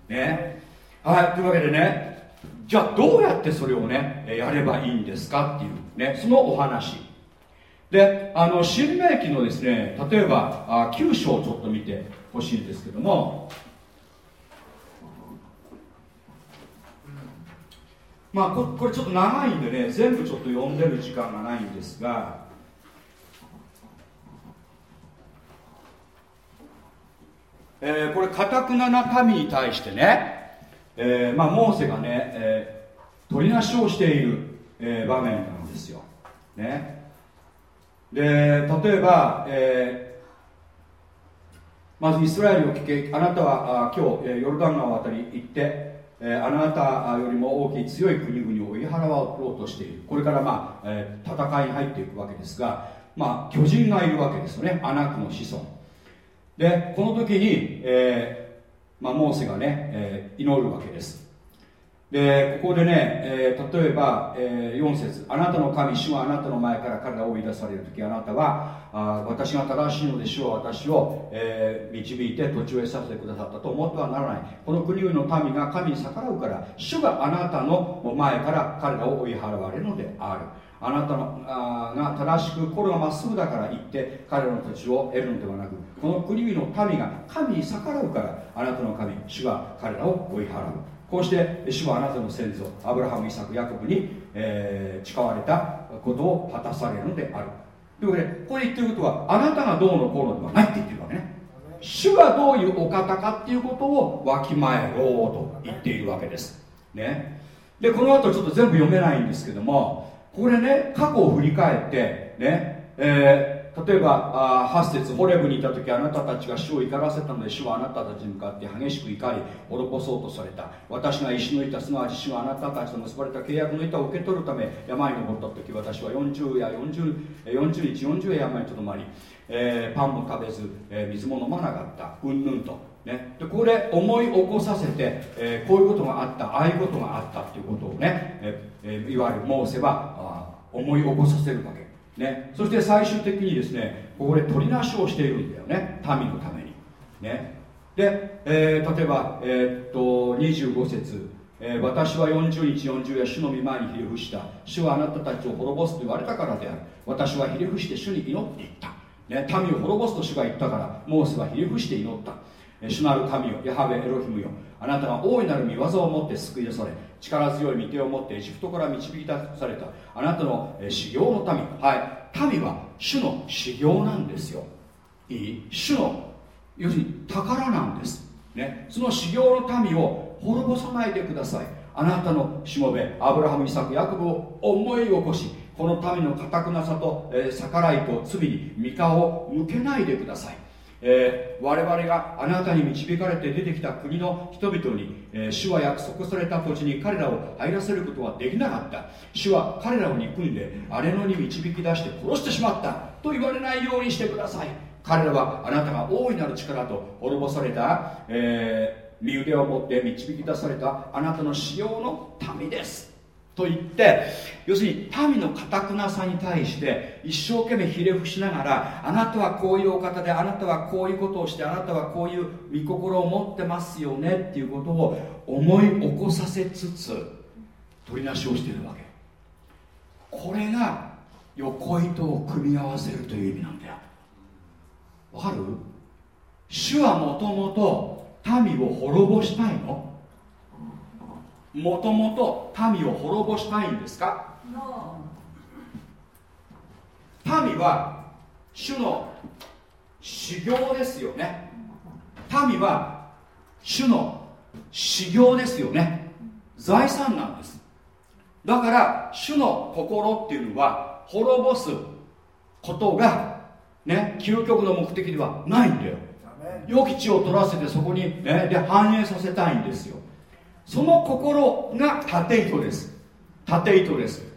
ね。はいというわけでねじゃあどうやってそれをねやればいいんですかっていうねそのお話。であの新明記のですね例えばあ9章をちょっと見てほしいんですけども。まあこれちょっと長いんでね全部ちょっと読んでる時間がないんですが。えー、これかたくなな民に対してね、えーまあ、モーセがね、えー、取りなしをしている、えー、場面なんですよ、ね、で例えば、えー、まずイスラエルを聞けあなたはあ今日ヨルダン川を渡り行ってえ、あなたよりも大きい強い国々を追い払おうとしている。これから、まあえー、戦いに入っていくわけですが、まあ、巨人がいるわけですよね。アナクの子孫。でこの時に、えーまあ、モーセがね、えー、祈るわけです。でここでね、えー、例えば、えー、4節あなたの神主はあなたの前から彼らを追い出される時あなたはあ私が正しいので主は私を、えー、導いて土地を得させてくださったと思ってはならない。この国々の民が神に逆らうから主があなたの前から彼らを追い払われるのである。あなたのあが正しく心がまっすぐだから行って彼らの土地を得るのではなくこの国々の民が神に逆らうからあなたの神主が彼らを追い払う。こうして主はあなたの先祖アブラハムイサクヤコブに、えー、誓われたことを果たされるのである。というわけでここで言ってることはあなたがどうのこうのではないって言ってるわけね。主がどういうお方かっていうことをわきまえろうと言っているわけです。ね。でこの後ちょっと全部読めないんですけどもこれね過去を振り返ってね、えー例えば8節ホレブにいた時あなたたちが主を怒らせたので主はあなたたちに向かって激しく怒り滅ぼそうとされた。私が石の板すなわち主はあなたたちと結ばれた契約の板を受け取るため山に登った時私は40や 40, 40日40夜山にとどまり、えー、パンも食べず、えー、水も飲まなかった。うんぬんと。ね、でここで思い起こさせて、えー、こういうことがあったああいうことがあったっていうことをね、えー、いわゆるモーセはあ思い起こさせるわけ。ね、そして最終的にですねここで取りなしをしているんだよね。民のために、ね、で、えー、例えば、えー、っと25節、えー、私は40日40夜主の御前にひれ伏した。主はあなたたちを滅ぼすと言われたからである。私はひれ伏して主に祈っていった、ね、民を滅ぼすと主が言ったからモーセはひれ伏して祈った。主なる神よヤハベエロヒムよ。あなたが大いなる見業を持って救い出され力強い御手を持ってエジプトから導き出された。あなたの修行の民。はい。民は主の修行なんですよ。いい？主の要するに宝なんです、ね、その修行の民を滅ぼさないでください。あなたのしもべアブラハムイサクヤコブを思い起こしこの民のかくなさと、えー、逆らいと罪に御顔を向けないでください。えー、我々があなたに導かれて出てきた国の人々に、えー、主は約束された土地に彼らを入らせることはできなかった。主は彼らを憎んで荒野に導き出して殺してしまった。と言われないようにしてください。彼らはあなたが大いなる力と滅ぼされた、えー、身腕を持って導き出されたあなたの使用の民です。と言って要するに民のかたくなさに対して一生懸命ひれ伏しながらあなたはこういうお方であなたはこういうことをしてあなたはこういう御心を持ってますよねっていうことを思い起こさせつつ取りなしをしているわけ。これが横糸を組み合わせるという意味なんだよ。わかる？主はもともと民を滅ぼしたいの。もともと民を滅ぼしたいんですか？民は主の修行ですよね。民は主の修行ですよね。財産なんです。だから主の心っていうのは滅ぼすことがね究極の目的ではないんだよ。良き地を取らせてそこに、ね、で反映させたいんですよその心が縦糸です。縦糸です。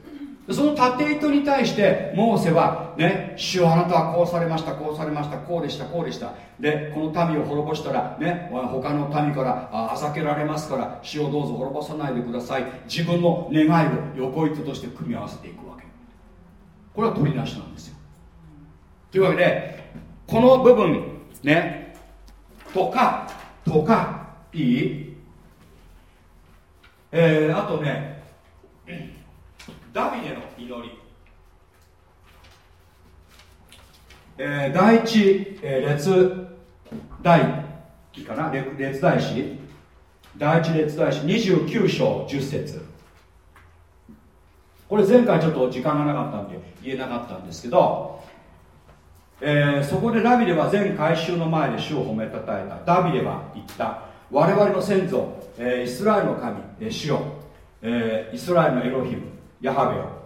その縦糸に対してモーセはね主はあなたはこうされましたこうされましたこうでしたこうでした。でこの民を滅ぼしたらね他の民からあざけられますから主をどうぞ滅ぼさないでください。自分の願いを横糸として組み合わせていくわけ。これは取りなしなんですよ。というわけでこの部分ねとかとかいい。えー、あとねダビデの祈り、えー、第一、えー、列大記かな？列大史。第一列大史。29章10節。これ前回ちょっと時間がなかったんで言えなかったんですけど、えー、そこでダビデは全改宗の前で主を褒めたたえた。ダビデは言った。我々の先祖、えー、イスラエルの神、えー、主よ、えー、イスラエルのエロヒムヤハベよ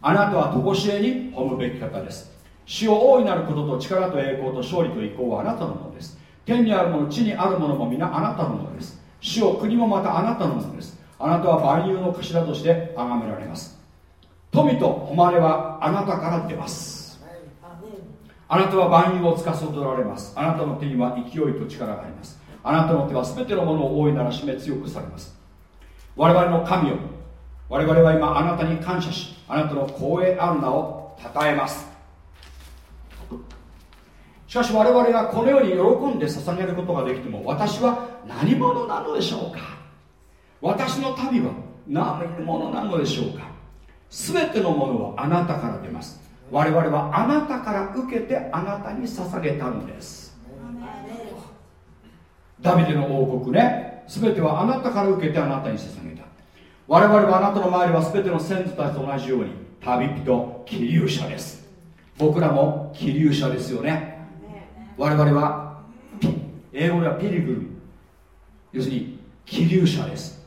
あなたは常しえに褒むべき方です。主を大いなることと力と栄光と勝利と意向はあなたのものです。天にあるもの地にあるものも皆あなたのものです。主を国もまたあなたのものです。あなたは万有の頭として崇められます。富と誉れはあなたから出ます。あなたは万有を司られます。あなたの手には勢いと力がありますあなたの手は全てのものを大いならしめ強くされます。我々の神よ我々は今あなたに感謝しあなたの光栄ある名を称えます。しかし我々がこのように喜んで捧げることができても私は何者なのでしょうか？私の民は何者なのでしょうか？全てのものはあなたから出ます。我々はあなたから受けてあなたに捧げたのです。ダビデの王国ね。全てはあなたから受けてあなたに捧げた。我々はあなたの周りは全ての先祖たちと同じように旅人気流者です。僕らも気流者ですよね。我々は英語ではピリグル。要するに気流者です。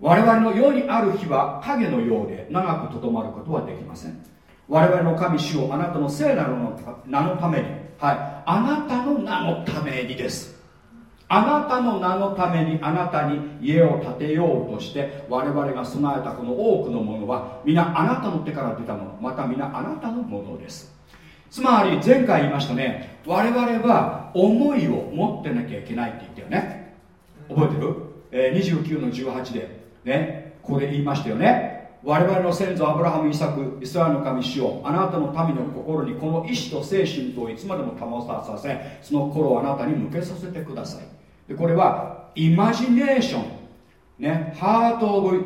我々の世にある日は影のようで長くとどまることはできません。我々の神主をあなたの聖なる名のためにはい。あなたの名のためにです。あなたの名のためにあなたに家を建てようとして我々が備えたこの多くのものは皆あなたの手から出たもの。また皆あなたのものです。つまり前回言いましたね。我々は思いを持ってなきゃいけないって言ったよね。覚えてる、えー、29の18でねここで言いましたよね。我々の先祖アブラハム・イサクイスラエルの神主よ。あなたの民の心にこの意志と精神といつまでも保たさせその心をあなたに向けさせてください。でこれはイマジネーションねハート・オブ、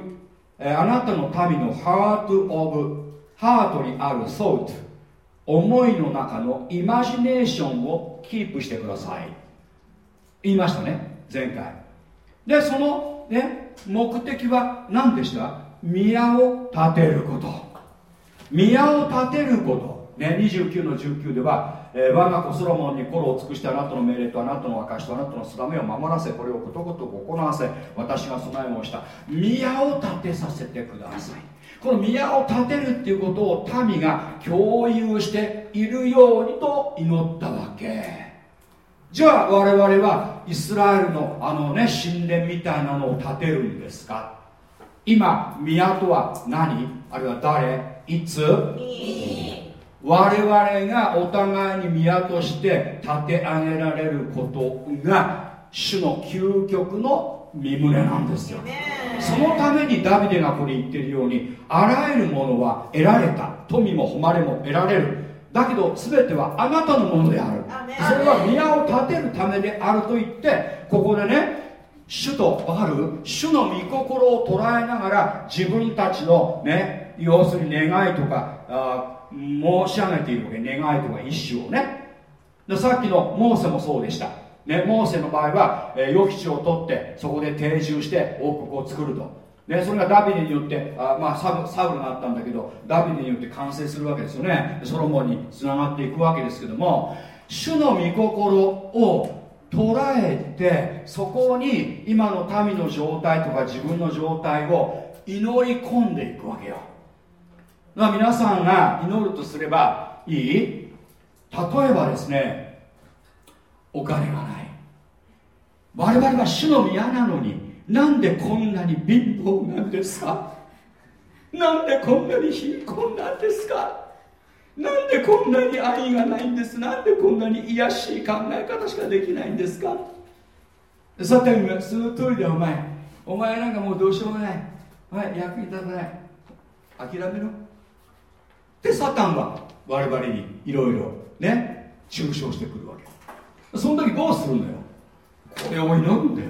えあなたの民のハート・オブハートにあるソウト思いの中のイマジネーションをキープしてください。言いましたね前回。でそのね目的は何でした？宮を建てること。宮を建てること。ね29の19では、えー、我が子ソロモンに心を尽くしてあなたの命令とあなたの証とあなたの定めを守らせこれをことごとく行わせ。私が備えをした。宮を建てさせてください。この宮を建てるっていうことを民が共有しているようにと祈ったわけ。じゃあ我々はイスラエルのあのね神殿みたいなのを建てるんですか？今宮とは何？あるいは誰？いつ？我々がお互いに宮として建て上げられることが主の究極の身旨なんですよ。そのためにダビデがこれ言ってるようにあらゆるものは得られた富も誉れも得られる。だけど全てはあなたのものである。それは宮を建てるためであると言ってここでね主と分かる？主の御心を捉えながら自分たちのね要するに願いとかあ申し上げているわけ願いとか意思をね。でさっきのモーセもそうでした。ね、モーセの場合は、えー、予期地を取ってそこで定住して王国を作ると。ね、それがダビデによってあ、まあ、サブサウルがあったんだけどダビデによって完成するわけですよね。ソロモンにつながっていくわけですけども主の御心を捉えてそこに今の民の状態とか自分の状態を祈り込んでいくわけよ。だから皆さんが祈るとすればいい。例えばですねお金がない。我々は主の宮なのになんでこんなに貧乏なんですか？なんでこんなに貧困なんですか？なんでこんなに愛がないんです？なんでこんなに癒しい考え方しかできないんですか？さてその通りでお前。お前なんかもうどうしようもない。はい役に立たない。諦めろ。でサタンは我々にいろいろね中傷してくるわけ。その時どうするんだよ。これを祈るんだよ。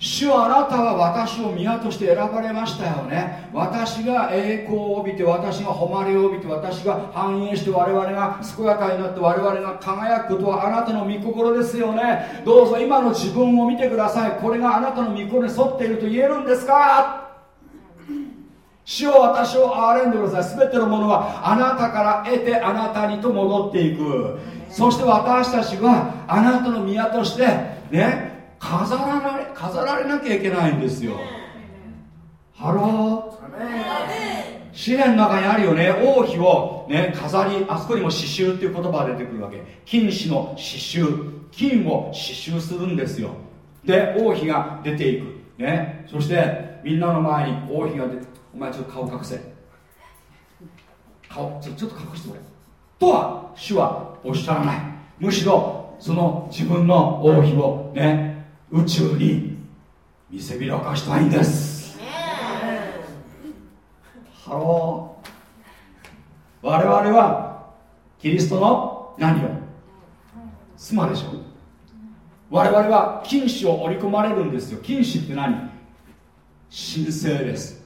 主はあなたは私を宮として選ばれましたよね。私が栄光を帯びて私が誉れを帯びて私が繁栄して我々が健やかになって我々が輝くことはあなたの御心ですよね。どうぞ今の自分を見てください。これがあなたの御心に沿っていると言えるんですか？主を私を憐れんでください全てのものはあなたから得てあなたにと戻っていく。そして私たちはあなたの宮としてね飾られ飾られなきゃいけないんですよ。ハロー。詩篇の中にあるよね。王妃を、ね、飾りあそこにも刺繍っていう言葉が出てくるわけ。金糸の刺繍。金を刺繍するんですよ。で王妃が出ていく、ね、そしてみんなの前に王妃が出てお前ちょっと顔隠せ顔ちょちょっと隠してくれとは主はおっしゃらないむしろその自分の王妃をね宇宙に見せびらかしたいんです。ハロー。我々はキリストの何を？妻でしょ？我々は金糸を織り込まれるんですよ。金糸って何？神聖です。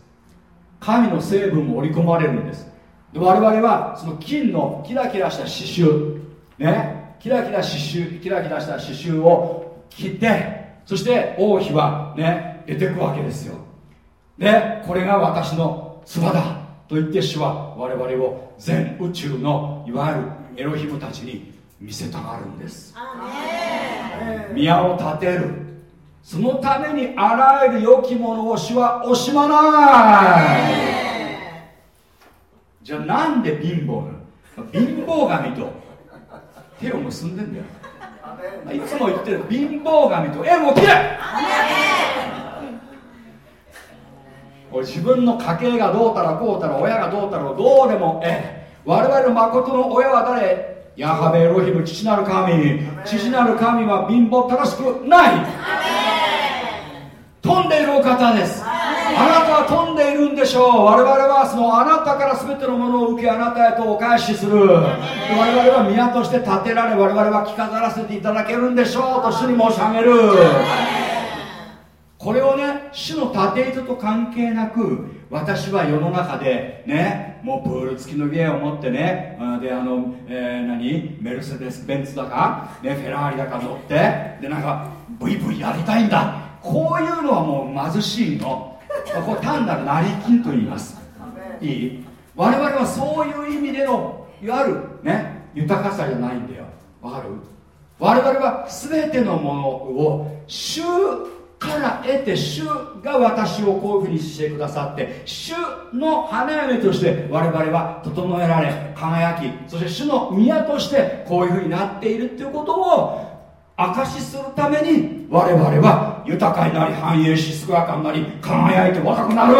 神の成分も織り込まれるんです。で我々はその金のキラキラした刺繍ねキラキラ刺繍キラキラした刺繍を切ってそして王妃はね出てくわけですよ。でこれが私の妻だと言って主は我々を全宇宙のいわゆるエロヒムたちに見せたがるんです。宮を建てるそのためにあらゆる良きものを主は惜しまない。じゃあなんで貧乏なの？貧乏神と。手を結んでんだよ。いつも言ってる。貧乏神と。縁を切れ。自分の家計がどうたらこうたら親がどうたらどうでもええ。我々の誠の親は誰？ヤハベエロヒム父なる神。父なる神は貧乏正しくない。飛んでいるお方です。あなたは飛んでいるんでしょう。我々はそのあなたから全てのものを受けあなたへとお返しする。我々は宮として建てられ我々は着飾らせていただけるんでしょう。と主に申し上げる。これをね主の縦糸と関係なく私は世の中でねもうプール付きの家を持ってねであの、えー、何？メルセデス・ベンツだか、ね、フェラーリだか乗ってでなんかブイブイやりたいんだこういうのはもう貧しいの。これ単なる成金と言います。いい？我々はそういう意味でのいわゆるね豊かさじゃないんだよ。わかる？我々は全てのものを主から得て主が私をこういうふうにしてくださって主の花嫁として我々は整えられ輝きそして主の宮としてこういうふうになっているっていうことを証しするために我々は豊かになり繁栄し健やかになり輝いて若くなる。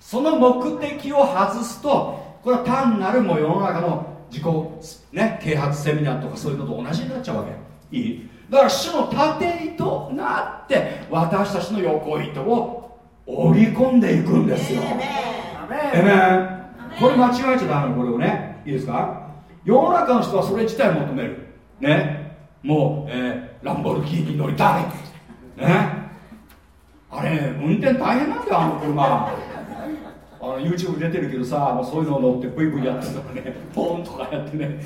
その目的を外すとこれは単なるもう世の中の自己、ね、啓発セミナーとかそういうのと同じになっちゃうわけ。いい。だから主の縦糸があって私たちの横糸を織り込んでいくんですよ。えめこれ間違えちゃダメこれをね。いいですか？世の中の人はそれ自体求めるね。もう、えー、ランボルギーニ乗りたい。ね。あれ運転大変なんだよあの車。あの YouTube 出てるけどさもうそういうの乗ってブイブイやってとかねポンとかやってね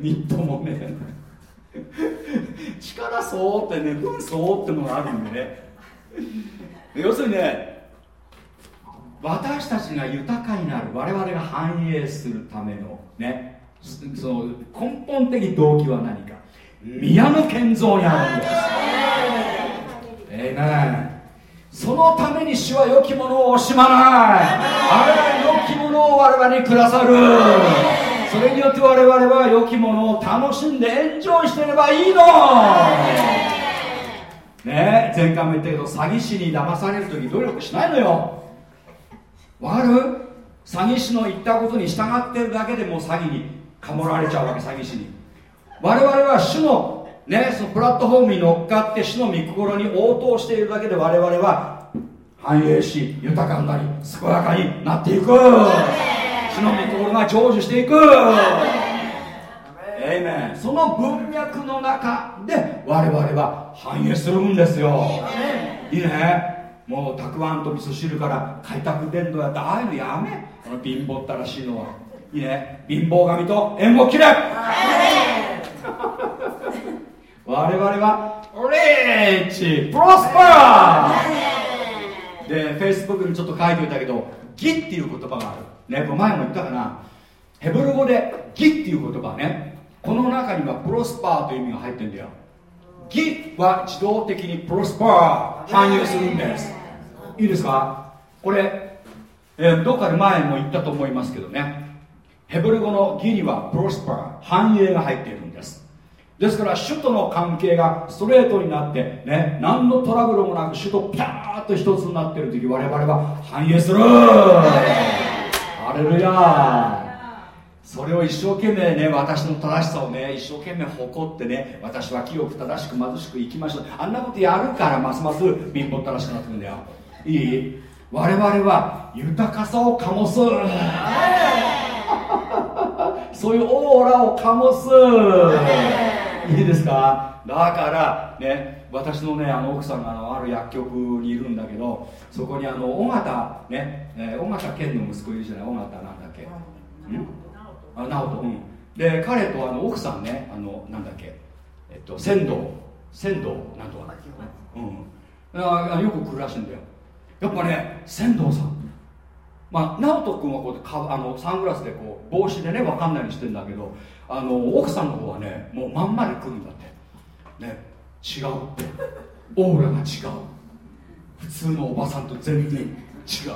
ニットもね。力そうってね分そうってのがあるんでね。要するにね私たちが豊かになる我々が繁栄するためのねその根本的動機は何か。宮の建造にあるんですええねそのために主は良きものを惜しまない。あれは良きものを我々にくださる。それによって我々は良きものを楽しんでエンジョイしてればいいの。ね前回も言ったけど詐欺師に騙される時努力しないのよ。わかる詐欺師の言ったことに従ってるだけでもう詐欺にかもられちゃうわけ詐欺師に。我々は主のねそのプラットフォームに乗っかって主の御心に応答しているだけで我々は繁栄し豊かになり健やかになっていく。主の御心が成就していく。エイメンその文脈の中で我々は繁栄するんですよ。いいね。もうたくあんと味噌汁から開拓伝道やってああいうのやめ。この貧乏ったらしいのは。いいね。貧乏神と縁を切れ我々はリッチプロスパー。で Facebook にちょっと書いておいたけど義っていう言葉がある。ねこれ前も言ったかな。ヘブル語で義っていう言葉ね。この中にはプロスパーという意味が入ってるんだよ。義は自動的にプロスパー。反映するんです。いいですか？これ、えー、どっかで前も言ったと思いますけどね。ヘブル語の義にはプロスパー。繁栄が入っている。んですから主との関係がストレートになってね何のトラブルもなく主とピャーッと一つになってる時我々は繁栄する。ハレルヤそれを一生懸命ね私の正しさをね一生懸命誇ってね私は清く正しく貧しく生きましょう。あんなことやるからますます貧乏ったらしくなってくるんだよ。いい？我々は豊かさを醸す。そういうオーラを醸すいいですか？だからね私のねあの奥さんがあのある薬局にいるんだけどそこにあの尾形ね、えー、尾形健の息子いるじゃない？尾形なんだっけ、うん。あ直人。うん。で彼とあの奥さんねあのなんだっけ？えっと仙道。仙道なんとかうん。あよく来るらしいんだよ。やっぱね仙道さん。まあ、直人君はこうやってかあのサングラスでこう帽子でね分かんないようにしてんだけどあの奥さんの方はねもうまんまで来るんだって。ね違うって。オーラが違う。普通のおばさんと全然違う。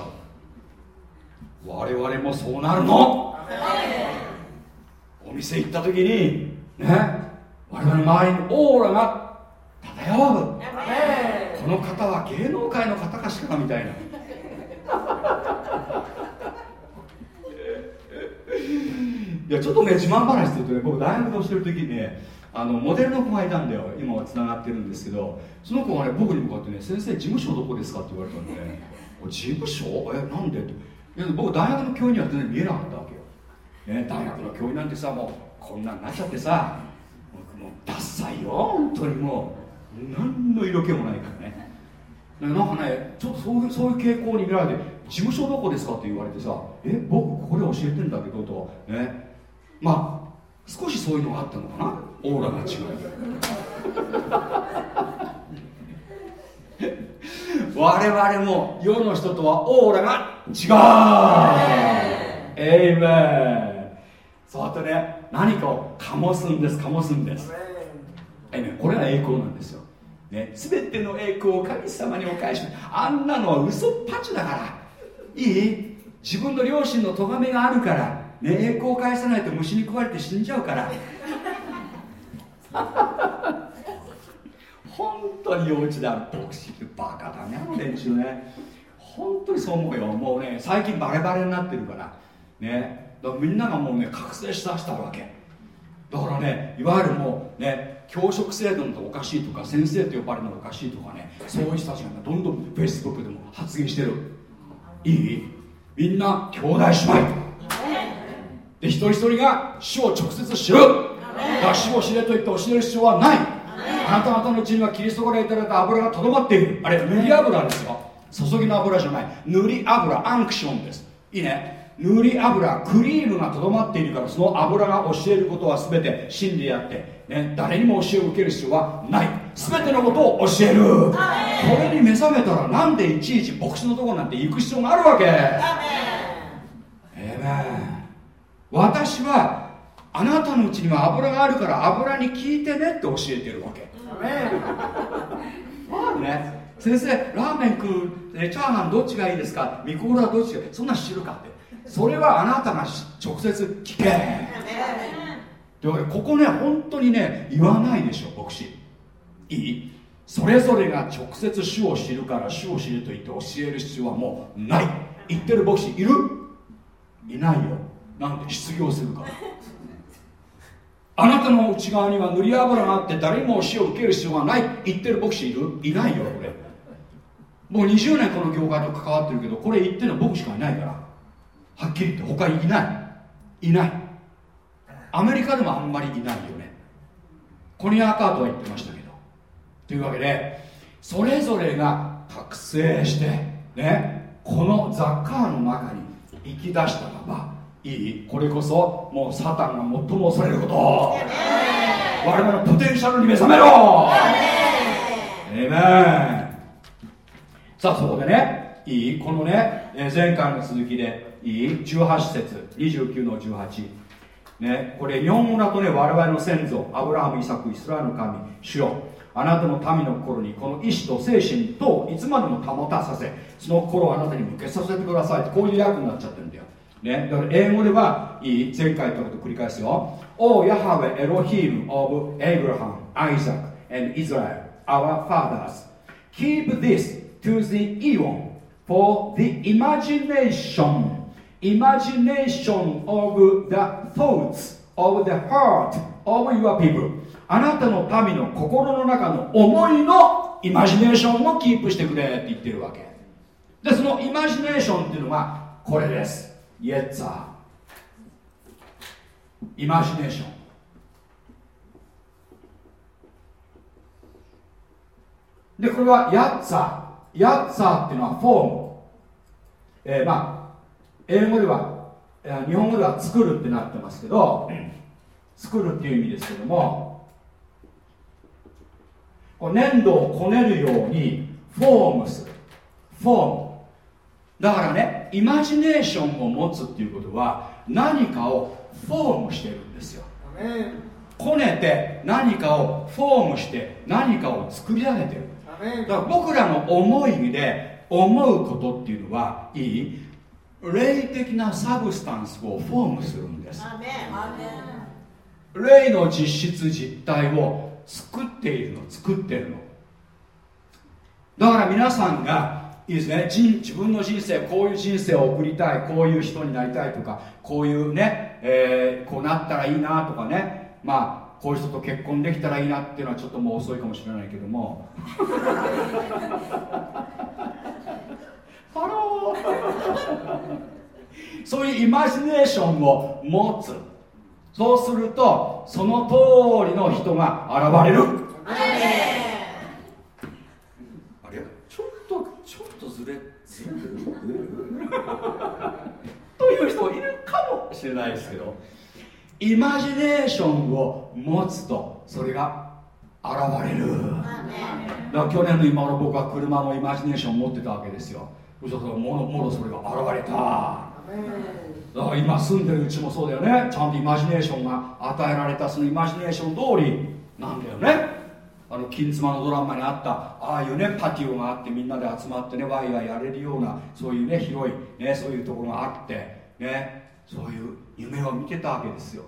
我々もそうなるの。お店行った時にね我々の周りにオーラが漂う。この方は芸能界の方かしらみたいないやちょっとね自慢話するとね僕大学で教える時にねあのモデルの子がいたんだよ。今はつながってるんですけどその子がね僕に向かってね「先生事務所どこですか?」って言われたんで、ね「事務所えなんで?」って。僕大学の教員には全然見えなかったわけよ、ね、大学の教員なんてさもうこんなんなっちゃってさもうダッサいよ。本当にもう何の色気もないからね。なんかねちょっとそういうそういう傾向に見られて事務所どこですか？って言われてさえ僕ここで教えてんだけどと。ね。まあ少しそういうのがあったのかな。オーラが違う。我々も世の人とはオーラが違う。エイメンそうやってね何かを醸すんです醸すんです。エイメンこれが栄光なんですよ。ね、全ての栄光を神様にお返しあんなのは嘘っぱちだから。いい？自分の両親の咎めがあるから、ね、栄光を返さないと虫に食われて死んじゃうから。本当に幼稚だ。牧師ってバカだねあの連中ね。本当にそう思うよ。もうね最近バレバレになってるから。ね。だからみんながもうね覚醒しだしたわけ。だからねいわゆるもうね教職制度のおかしいとか先生と呼ばれるのおかしいとかねそういう人たちがどんどんフェイスブックでも発言してる。いい？みんな兄弟姉妹で一人一人が主を直接知る。だ主を知れと言って教える必要はない。あなた方のうちにはキリストからいただいた油がとどまっている。あれ塗り油ですよ。注ぎの油じゃない。塗り油アンクションです。いいね。塗り油クリームがとどまっているからその油が教えることは全て真理であって、ね、誰にも教えを受ける必要はない。全てのことを教える。これに目覚めたらなんでいちいち牧師のところなんて行く必要があるわけ？えめ私はあなたのうちには油があるから油に聞いてねって教えてるわけ。まあね。先生ラーメン食う、チャーハンどっちがいいですか？ミコーラどっちがそんな知るかって。それはあなたが直接聞け。というわけでここね本当にね言わないでしょ牧師。いい？それぞれが直接主を知るから主を知ると言って教える必要はもうない。言ってる牧師いる？いないよなんで失業するか。らあなたの内側には塗り油があって誰も教えを受ける必要がない。言ってる牧師いる？いないよこれもう20年この業界と関わってるけどこれ言ってるの僕しかいないから。はっきり言って他にいない。いない。アメリカでもあんまりいないよね。コニア・アカートは言ってましたけど。というわけでそれぞれが覚醒してねこのザッカーの中に生き出したらばいい？これこそもうサタンが最も恐れること。我々のポテンシャルに目覚めろ。エメン。さあそこでねいい？このね、え前回の続きでいい？18節29の18ね、これ日本語だとね我々の先祖アブラハムイサクイスラエルの神主よ。あなたの民の心にこの意志と精神といつまでも保たさせその心をあなたに向けさせてください。こういう訳になっちゃってるんだよ、ね、だから英語ではいい前回言ったこと繰り返すよ O Yahweh Elohim of Abraham, Isaac and Israel our fathers keep this to the eon for the imagination imagination of the thoughts of the heart of your people あなたの民の心の中の思いのイマジネーションをキープしてくれって言ってるわけでそのイマジネーションっていうのはこれですイエッツァーイマジネーションでこれはヤッツァーヤッツァっていうのはフォームえー、まあ英語では日本語では作るってなってますけど作るっていう意味ですけども粘土をこねるようにフォームする。フォームだからねイマジネーションを持つっていうことは何かをフォームしてるんですよ。こねて何かをフォームして何かを作り上げてる。だから僕らの思いで思うことっていうのはいい霊的なサブスタンスをフォームするんです。霊の実質実体を作っているの作ってるの。だから皆さんがいいですね。自分の人生こういう人生を送りたいこういう人になりたいとかこういうね、えー、こうなったらいいなとかね。まあこういう人と結婚できたらいいなっていうのはちょっともう遅いかもしれないけども。ハロー。そういうイマジネーションを持つ。そうするとその通りの人が現れるあれちょっとちょっとずれずれ という人いるかもしれないですけどイマジネーションを持つとそれが現れる。だから去年の今の僕は車のイマジネーションを持ってたわけですよ。そしたらもろもろそれが現れた。だから今住んでるうちもそうだよね。ちゃんとイマジネーションが与えられたそのイマジネーション通りなんだよねあの金妻のドラマにあったああいうねパティオがあってみんなで集まってねワイワイやれるようなそういうね広いねそういうところがあってねそういう夢を見てたわけですよ。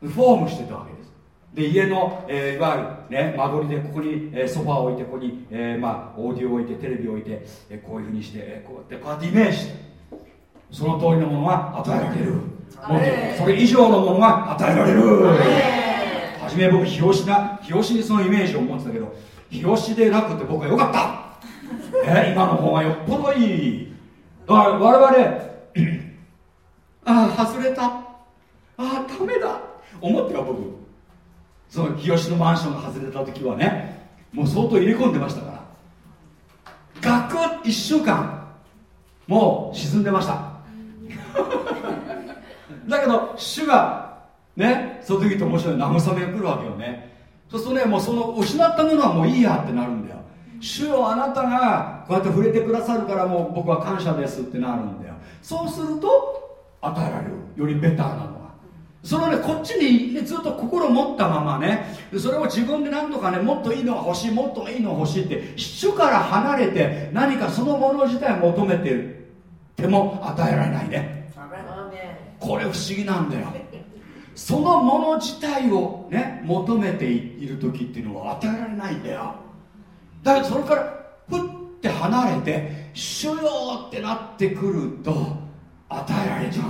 フォームしてたわけです。で家の、えー、いわゆる、ね、間取りでここに、えー、ソファーを置いてここに、えーまあ、オーディオを置いてテレビを置いて、えー、こういうふうにして、えー、こうやってこうやってイメージしてその通りのものが与えられる。もそれ以上のものが与えられる初め僕日吉な日吉にそのイメージを持ってたけど日吉でなくて僕はよかった、え、今の方がよっぽどいい。だから我々 ああ外れた。ああダメだ。思ってた僕。その日吉のマンションが外れた時はねもう相当入れ込んでましたから。ガクッ1週間もう沈んでました。だけど主がねその時と面白い慰めが来るわけよね。そうするとねもうその失ったものはもういいやってなるんだよ。主よあなたがこうやって触れてくださるからもう僕は感謝ですってなるんだよ。そうすると与えられる。よりベターなのは。それをねこっちに、ね、ずっと心を持ったままねそれを自分で何とかねもっといいのが欲しいもっといいのが欲しいって主から離れて何かそのもの自体を求めてても与えられないね。これ不思議なんだよそのもの自体をね求めている時っていうのは与えられないんだよ。だけどそれからふって離れて「主よ!」ってなってくると与えられちゃう。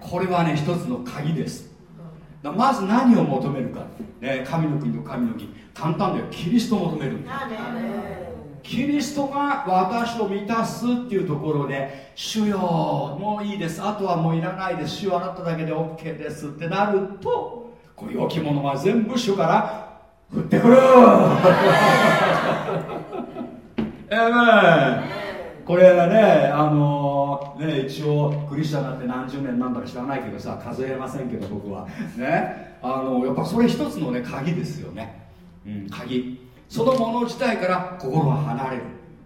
これはね一つの鍵です。まず何を求めるか、ね、神の国と神の国簡単だよ。キリストを求める。んだキリストが私を満たすっていうところで主よもういいです。あとはもういらないです。主よあなただけで OK です。ってなるとこれ良きものが全部主から降ってくる。えめこれはねあのー、ね一応クリスチャンになって何十年なんだか知らないけどさ数えませんけど僕は。ね。あのやっぱそれ一つのね鍵ですよね、うん、鍵。そのもの自体から心が離れる。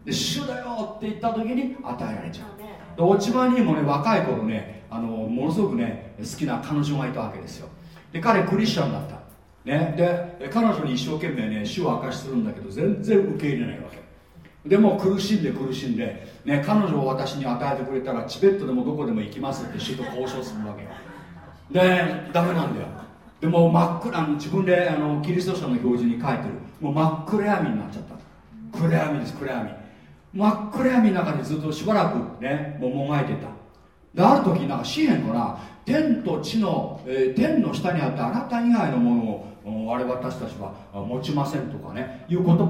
で主だよって言った時に与えられちゃう。で落ち葉にもね若い頃ねあのものすごくね好きな彼女がいたわけですよ。で彼クリスチャンだった。ね、で彼女に一生懸命ね主を明かしするんだけど全然受け入れないわけ。でも苦しんで苦しんで、ね、彼女を私に与えてくれたらチベットでもどこでも行きますって主と交渉するわけでダメなんだよでも真っ暗自分であのキリスト者の表示に書いてる。もう真っ暗闇になっちゃった。暗闇です暗闇。真っ暗闇の中でずっとしばらくねももがいてた。である時なんか詩篇かな天と地の、えー、天の下にあってあなた以外のものを我々私たちは持ちませんとかねいう言葉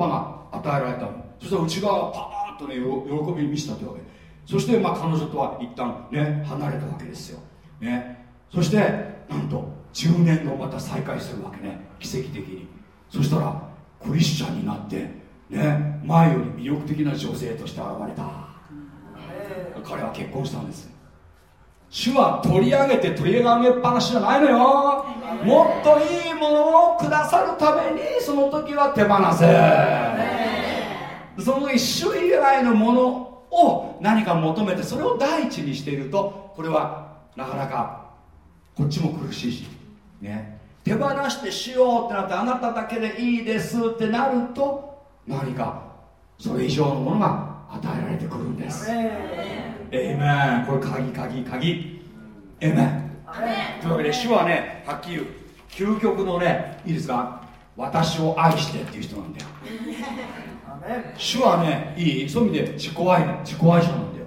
が与えられたの。そしたら内側がパーッとね喜びに満ちたというわけ。そしてまあ彼女とは一旦ね離れたわけですよ、ね、そしてなんと10年後また再会するわけね。奇跡的に。そしたらクリスチャンになってね前より魅力的な女性として現れた。彼は結婚したんです。主は取り上げて取り上げっぱなしじゃないのよ。もっといいものをくださるためにその時は手放せ。その時主以外のものを何か求めてそれを第一にしているとこれはなかなかこっちも苦しいしね。手放してしようってなってあなただけでいいですってなると何かそれ以上のものが与えられてくるんです。エイメンこれ鍵鍵鍵。エイメンというわけで主はねはっきり言う究極のねいいですか？私を愛してっていう人なんだよ。主はねいい？そういう意味で自己愛自己愛者なんだよ。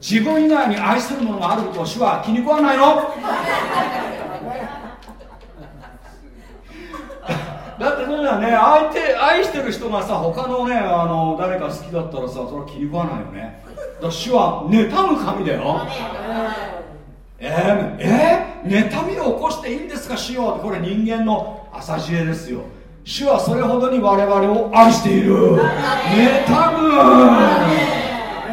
自分以外に愛するものがあることを主は気に食わないのだってそうだね相手愛してる人がさ他のねあの誰か好きだったらさそれは気に食わないよね。だから主は妬む神だよ。えー、えー、妬みを起こしていいんですか主よ。ってこれ人間の浅知恵ですよ。主はそれほどに我々を愛している。妬む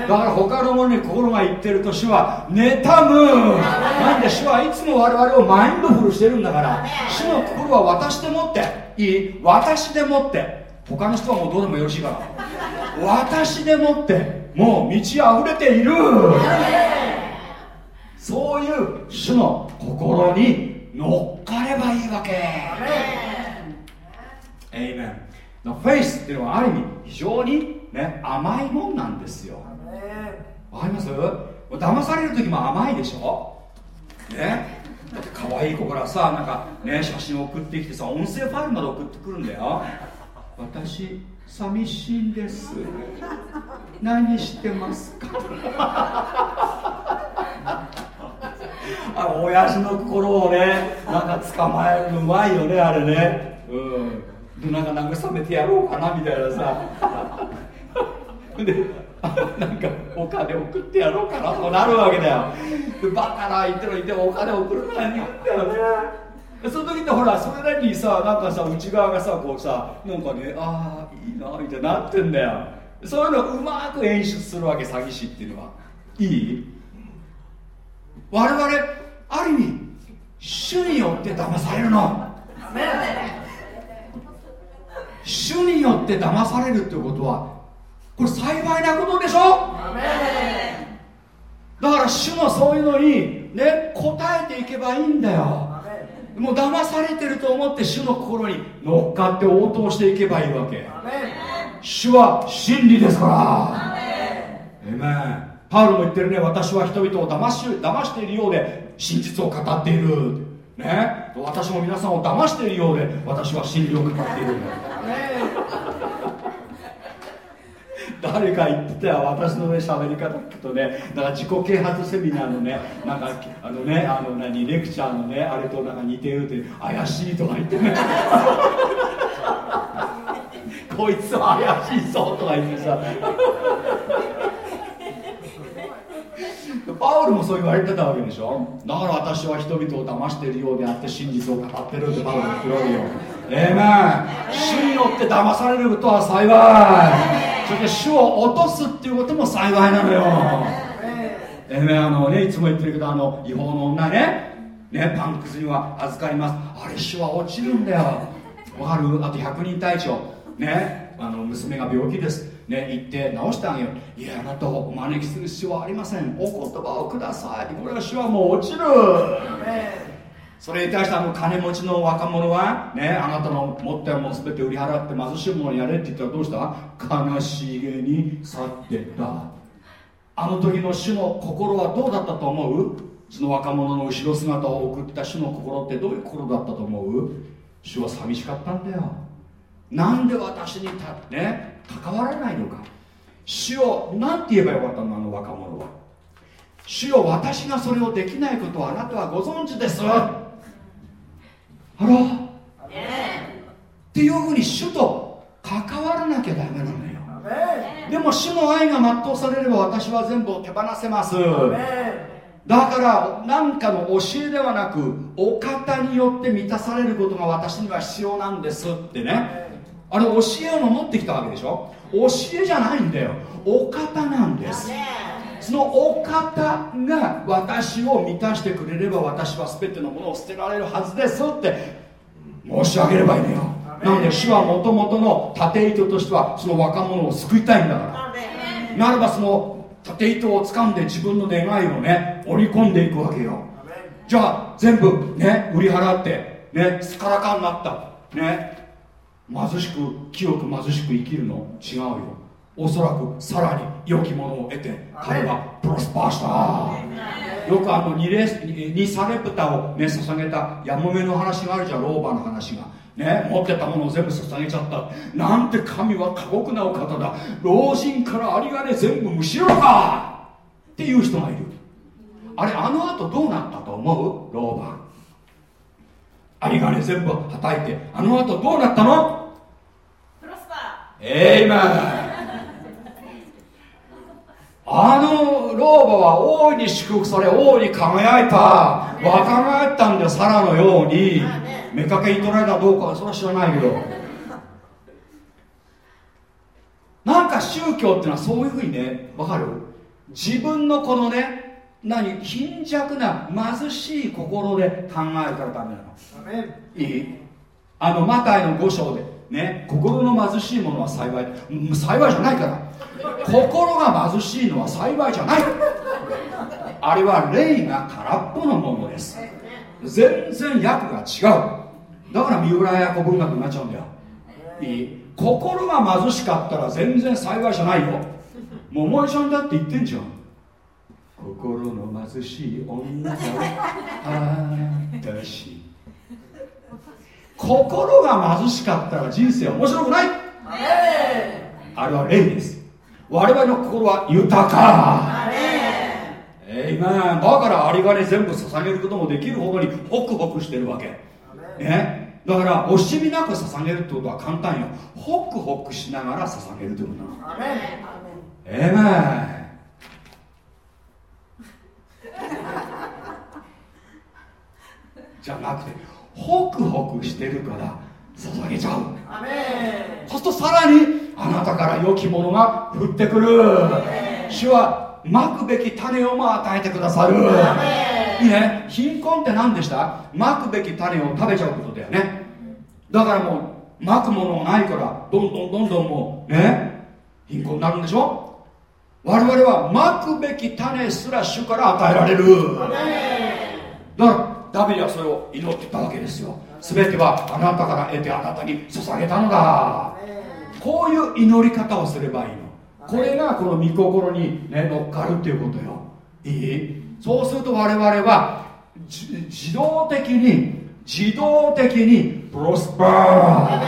だから他のものに心がいってると主は妬む。なんで主はいつも我々をマインドフルしてるんだから主の心は私でもっていい。私でもって。他の人はもうどうでもよろしいから。私でもってもう満ち溢れている。そういう主の心に乗っかればいいわけ。エイメン。フェイスっていうのはある意味非常に、ね、甘いもんなんですよわかります？騙される時も甘いでしょ？ね？だって可愛い子からさなんかね写真送ってきてさ音声ファイルまで送ってくるんだよ。私寂しいんです。何してますか？あ親父の心をねなんか捕まえるのうまいよねあれね。うん。でなんか慰めてやろうかなみたいなさ。で なんかお金送ってやろうかなとなるわけだよ。でバカな言ってる言ってお金送るなに言うんだよね。その時ってほらそれなりにさなんかさ内側がさこうさなんかねああいいなみたいになってんだよ。そういうのをうまく演出するわけ詐欺師っていうのは。いい？我々ある意味主によって騙されるの。主によって騙されるっていうことはこれ幸いなことでしょ？だから主のそういうのにね答えていけばいいんだよ。もう騙されてると思って主の心に乗っかって応答していけばいいわけ。主は真理ですから。えめパウロも言ってるね。私は人々を騙し騙しているようで真実を語っている。ね？私も皆さんを騙しているようで私は真理を語っているんだ誰か言ってたよ私のね喋り方聞くとねだから自己啓発セミナーのねなんかあのねあの何レクチャーのねあれとなんか似てるって怪しいとか言ってね。こいつは怪しいぞとか言ってさ。パウルもそう言われてたわけでしょ？だから私は人々を騙しているようであって真実を語ってるってパウル言ってるわけよ。ええま主によって騙されることは幸いそして主を落とすっていうことも幸いなのよ。ええあのねいつも言ってるけどあの違法の女ね。ねパンクスには預かります。あれ主は落ちるんだよ。わかる？あと100人隊長。ね。あの娘が病気です。ね行って直してあげよう。いやあなたをお招きする必要はありません。お言葉をください。これは主はもう落ちるそれに対してあの金持ちの若者はねあなたの持ってるもの全て売り払って貧しいものやれって言ったらどうした？悲しげに去ってった。あの時の主の心はどうだったと思う？その若者の後ろ姿を送った主の心ってどういう心だったと思う？主は寂しかったんだよ。なんで私にた、ね、関わらないのか？主を何て言えばよかったの？あの若者は。主よ私がそれをできないことをあなたはご存知です。あら。っていうふうに主と関わらなきゃダメなのよ。でも主の愛が全うされれば私は全部を手放せます。だから何かの教えではなくお方によって満たされることが私には必要なんですってね。あれ教えを守ってきたわけでしょ？教えじゃないんだよ。お方なんですそのお方が私を満たしてくれれば私は全てのものを捨てられるはずですって申し上げればいいのよ。なので主はもともとの縦糸としてはその若者を救いたいんだから。ならばその縦糸を掴んで自分の願いをね織り込んでいくわけよ。じゃあ全部ね売り払ってねすからかになった。ね。貧しく清く貧しく生きるの違うよおそらくさらに良きものを得て彼はプロスパーした。よくあの2レ2サレプタを、ね、捧げたやもめの話があるじゃん老婆の話が。ね、持ってたものを全部捧げちゃった。なんて神は過酷なお方だ。老人から有り金全部むしろか。っていう人がいる。あれあの後どうなったと思う？老婆。有り金全部はたいて。あの後どうなったの？プロスパー。えいまあの老婆は大いに祝福され大いに輝いた。若返ったんだよサラのように。目かけに取られたどうかはそれは知らないけど。なんか宗教っていうのはそういうふうにねわかる？自分のこのね何？貧弱な貧しい心で考えるからダメなの。いい？あのマタイの5章でね心の貧しいものは幸い幸いじゃないから。心が貧しいのは幸いじゃない。あれは霊が空っぽのものです。全然訳が違う。だから三浦や古文学になっちゃうんだよ。いい？心が貧しかったら全然幸いじゃないよ。桃井ちゃんだって言ってんじゃん。心の貧しい女が私。心が貧しかったら人生は面白くない。あれは霊です。我々の心は豊か。えいまだから有り金全部捧げることもできるほどにホクホクしてるわけ。ね。だから惜しみなく捧げるってことは簡単よ。ホクホクしながら捧げるということなの。えいまじゃなくてホクホクしてるから捧げちゃう。そうするとさらにあなたから良きものが降ってくる。主はまくべき種をも与えてくださる。いいね。貧困って何でした？まくべき種を食べちゃうことだよね。だからもうまくものがないからどんどんどんどんもうね貧困になるんでしょ？我々はまくべき種すら主から与えられる。だからダビデはそれを祈ってたわけですよ。全てはあなたから得てあなたに捧げたのだ。こういう祈り方をすればいいの。これがこの御心に、ね、乗っかるっていうことよ。いい？そうすると我々は自動的に自動的にプロスパ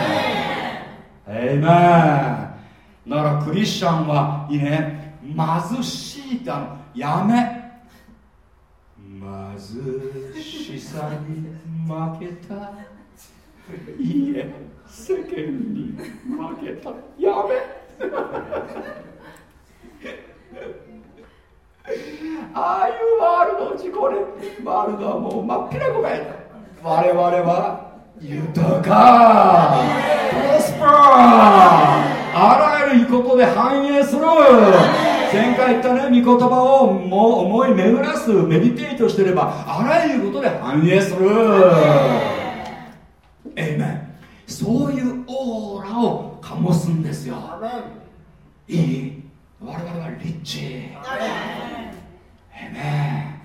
ーエイメンだからクリスチャンはいいね貧しいってあのやめ。貧しさに負けた。いいえ世間に負けた。やめ。ああいうワールド自己憐ワールドはもう真っ平ごめん我々は豊か。プロスパー。あらゆることで繁栄する前回言ったね御言葉をも思い巡らすメディテートしてればあらゆることで繁栄する。えいめそういうオーラを醸すんですよ。いい？我々はリッチえめ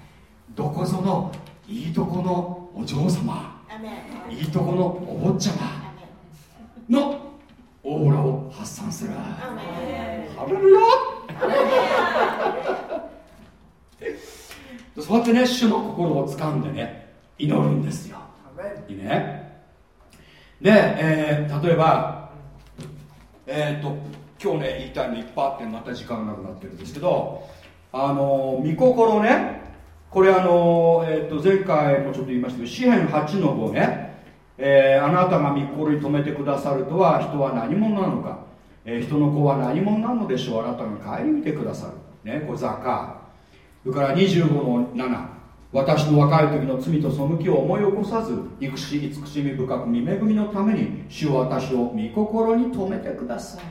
どこぞのいいとこのお嬢様。いいとこのお坊ちゃま。のオーラを発散する。ハレルヤ そうやってね主の心を掴んでね祈るんですよ。いいね。で、えー、例えばえっ、ー、と今日ね言いたいのいっぱいあってまた時間がなくなってるんですけどあの御心ねこれあの、えー、と前回もちょっと言いましたけど詩篇8の5ね、えー、あなたが御心に留めてくださるとは人は何者なのか、えー、人の子は何者なのでしょう？あなたが顧みてくださる。ねこれザカ。それから25の7私の若い時の罪と背きを思い起こさず憎し慈しみ深く見恵みのために主を私を御心に留めてください。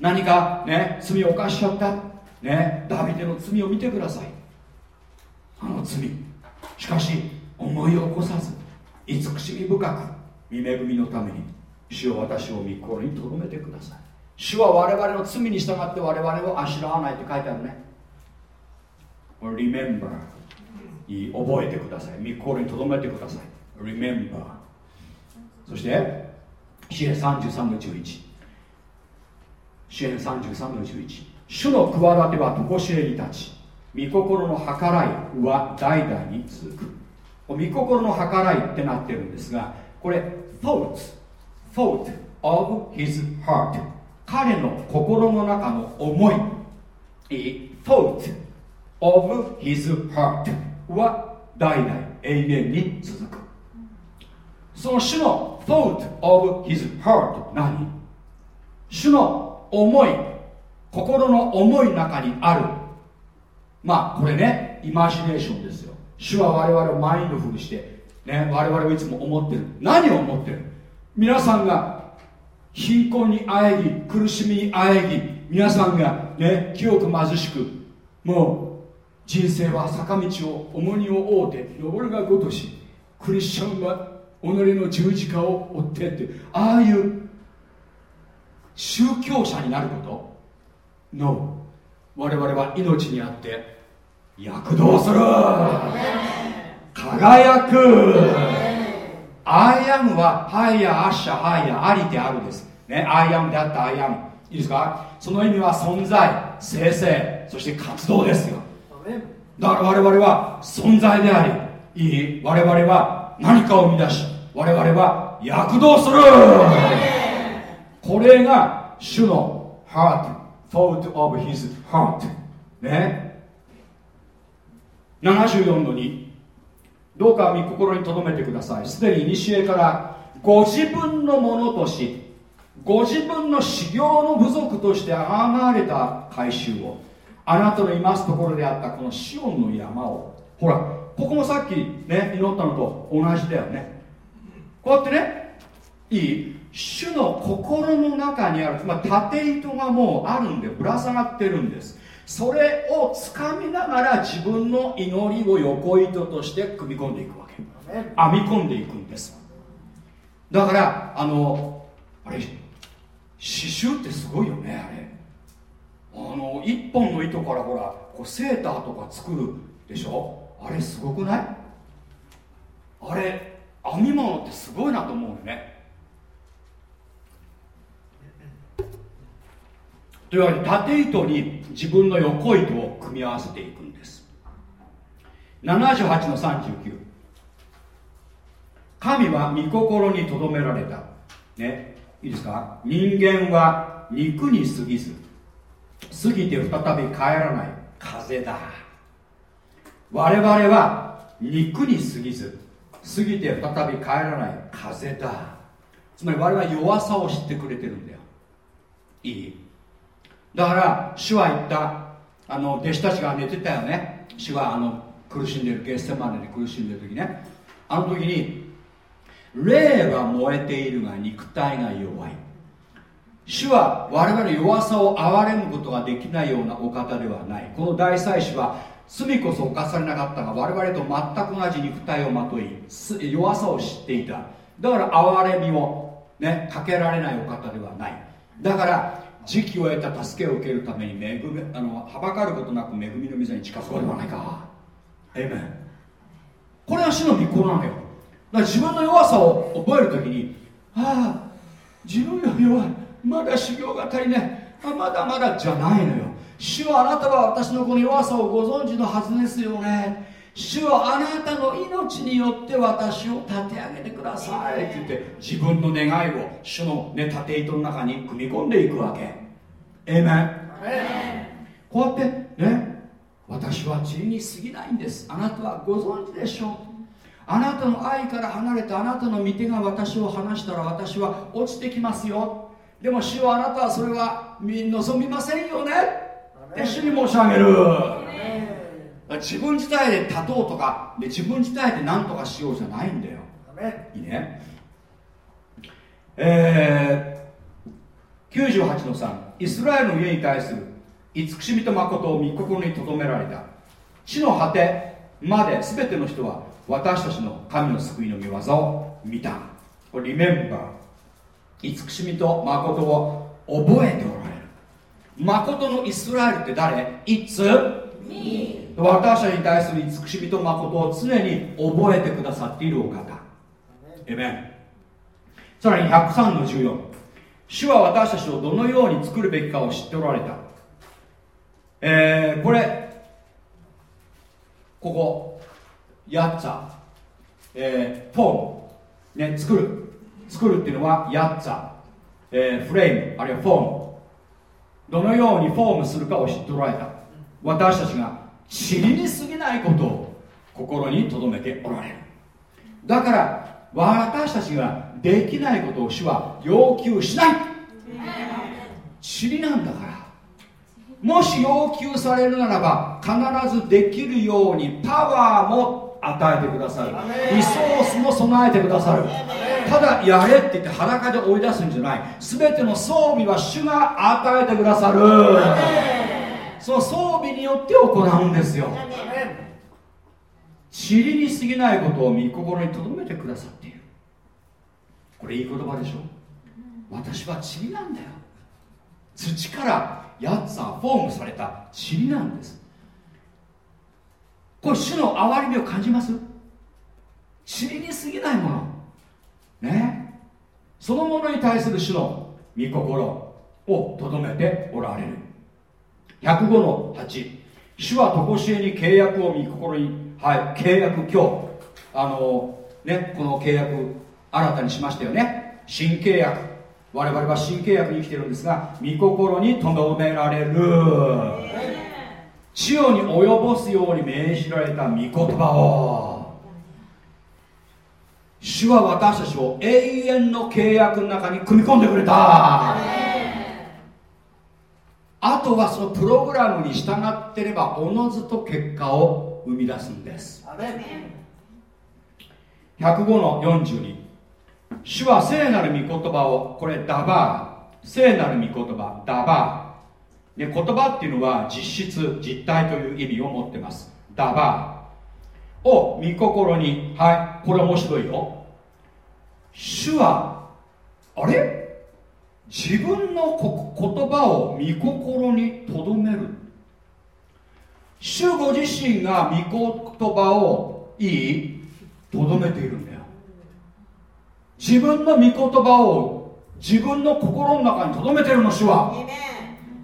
何かね罪を犯しちゃった。ねダビデの罪を見てください。あの罪。しかし思い起こさず慈しみ深く見恵みのために主を私を御心に留めてください。主は我々の罪に従って我々をあしらわないって書いてあるね。Remember. 覚えてください。御心に留めてください。Remember. そして支援33の11支援33の11主の企ては常しえに立ち御心の計らいは代々に続く。御心の計らいってなってるんですがこれ thoughts thought of his heart. 彼の心の中の思い thought of his heart は代々永遠に続く。その主の thought of his heart 何？主の思い心の思いの中にある。まあこれねイマジネーションですよ。主は我々をマインドフルしてね我々はいつも思ってる。何を思ってる？皆さんが貧困にあえぎ苦しみにあえぎ皆さんがね清く貧しくもう人生は坂道を重荷を負うて登るがごとしクリスチャンは己の十字架を追ってってああいう宗教者になることの我々は命にあって躍動する。輝く。アイアムはハイヤアッシャハイヤありであるです。ね I am であった I amいいですか？その意味は存在生成そして活動ですよ。だから我々は存在でありいい我々は何かを生み出し我々は躍動する。これが主の heart thought of his heart ね？74の2どうか御心に留めてください。すでに古からご自分のものとしご自分の修行の部族として崇まれた改宗をあなたのいますところであったこのシオンの山をほらここもさっきね祈ったのと同じだよね。こうやってねいい主の心の中にある、まあ、縦糸がもうあるんでぶら下がってるんです。それをつかみながら自分の祈りを横糸として組み込んでいくわけ。編み込んでいくんです。だからあのあれ刺繍ってすごいよねあれ。あの一本の糸からほらこうセーターとか作るでしょ？あれすごくない？あれ編み物ってすごいなと思うよねというわけで縦糸に自分の横糸を組み合わせていくんです。78の39神は御心にとどめられた。ねいいですか？人間は肉に過ぎず過ぎて再び帰らない。風だ。我々は肉に過ぎず過ぎて再び帰らない。風だ。つまり我々は弱さを知ってくれてるんだよ。いい？だから主は言った。あの弟子たちが寝てたよね。主はあの苦しんでるゲッセマネで苦しんでる時ね。あの時に霊は燃えているが肉体が弱い。主は我々弱さを憐れむことができないようなお方ではない。この大祭司は罪こそ犯されなかったが我々と全く同じ肉体をまとい弱さを知っていた。だから憐れみをねかけられないお方ではない。だから時期を得た助けを受けるために恵みあのはばかることなく恵みの水に近づこうではないか。エメンこれが主の御子なのよ。だから自分の弱さを覚えるときにああ自分より弱い。まだ修行が足りない。あまだまだじゃないのよ。主はあなたは私のこの弱さをご存知のはずですよね主はあなたの命によって私を立て上げてください。って言って自分の願いを主の、ね、縦糸の中に組み込んでいくわけ。えめんこうやってね私は塵に過ぎないんです。あなたはご存知でしょう。あなたの愛から離れてあなたの御手が私を離したら私は落ちてきますよ。でも主はあなたはそれは望みませんよね。って主に申し上げる自分自体で立とうとかで自分自体で何とかしようじゃないんだよ。いいね。えー、98の3イスラエルの家に対する慈しみと誠を御心にとどめられた。地の果てまで全ての人は私たちの神の救いの御業を見た。これリメンバー。慈しみと誠を覚えておられる。誠のイスラエルって誰？いつ？私たちに対する慈しみと誠を常に覚えてくださっているお方。エメンさらに103の14主は私たちをどのように作るべきかを知っておられた。えー、これここやっちゃえー、フォームね作る。作るっていうのはやっちゃ、えー、フレームあるいはフォーム。どのようにフォームするかを知っておられた。私たちが塵に過ぎないことを心に留めておられる。だから私たちができないことを主は要求しない。塵なんだから。もし要求されるならば必ずできるようにパワーも与えてくださる。リソースも備えてくださる。ただやれって言って裸で追い出すんじゃない。全ての装備は主が与えてくださるその装備によって行うんですよ。塵に過ぎないことを御心に留めてくださっている。これいい言葉でしょ？私は塵なんだよ。土からやつはフォームされた塵なんです。これ主の憐れみを感じます？塵に過ぎないもの。ね？そのものに対する主の御心をとどめておられる105の8主は常しえに契約を御心にはい契約今日あのねこの契約新たにしましたよね。新契約。我々は新契約に生きてるんですが御心に留められる。地をに及ぼすように命じられた御言葉を。主は私たちを永遠の契約の中に組み込んでくれた。あとはそのプログラムに従ってればおのずと結果を生み出すんです。105の42主は聖なる御言葉をこれダバー。聖なる御言葉ダバー。で言葉っていうのは実質実体という意味を持ってます。ダバー。を御心にはいこれ面白いよ。主はあれ？自分の言葉を御心にとどめる。主ご自身が御言葉をいいとどめているんだよ。自分の御言葉を自分の心の中にとどめてるの主は。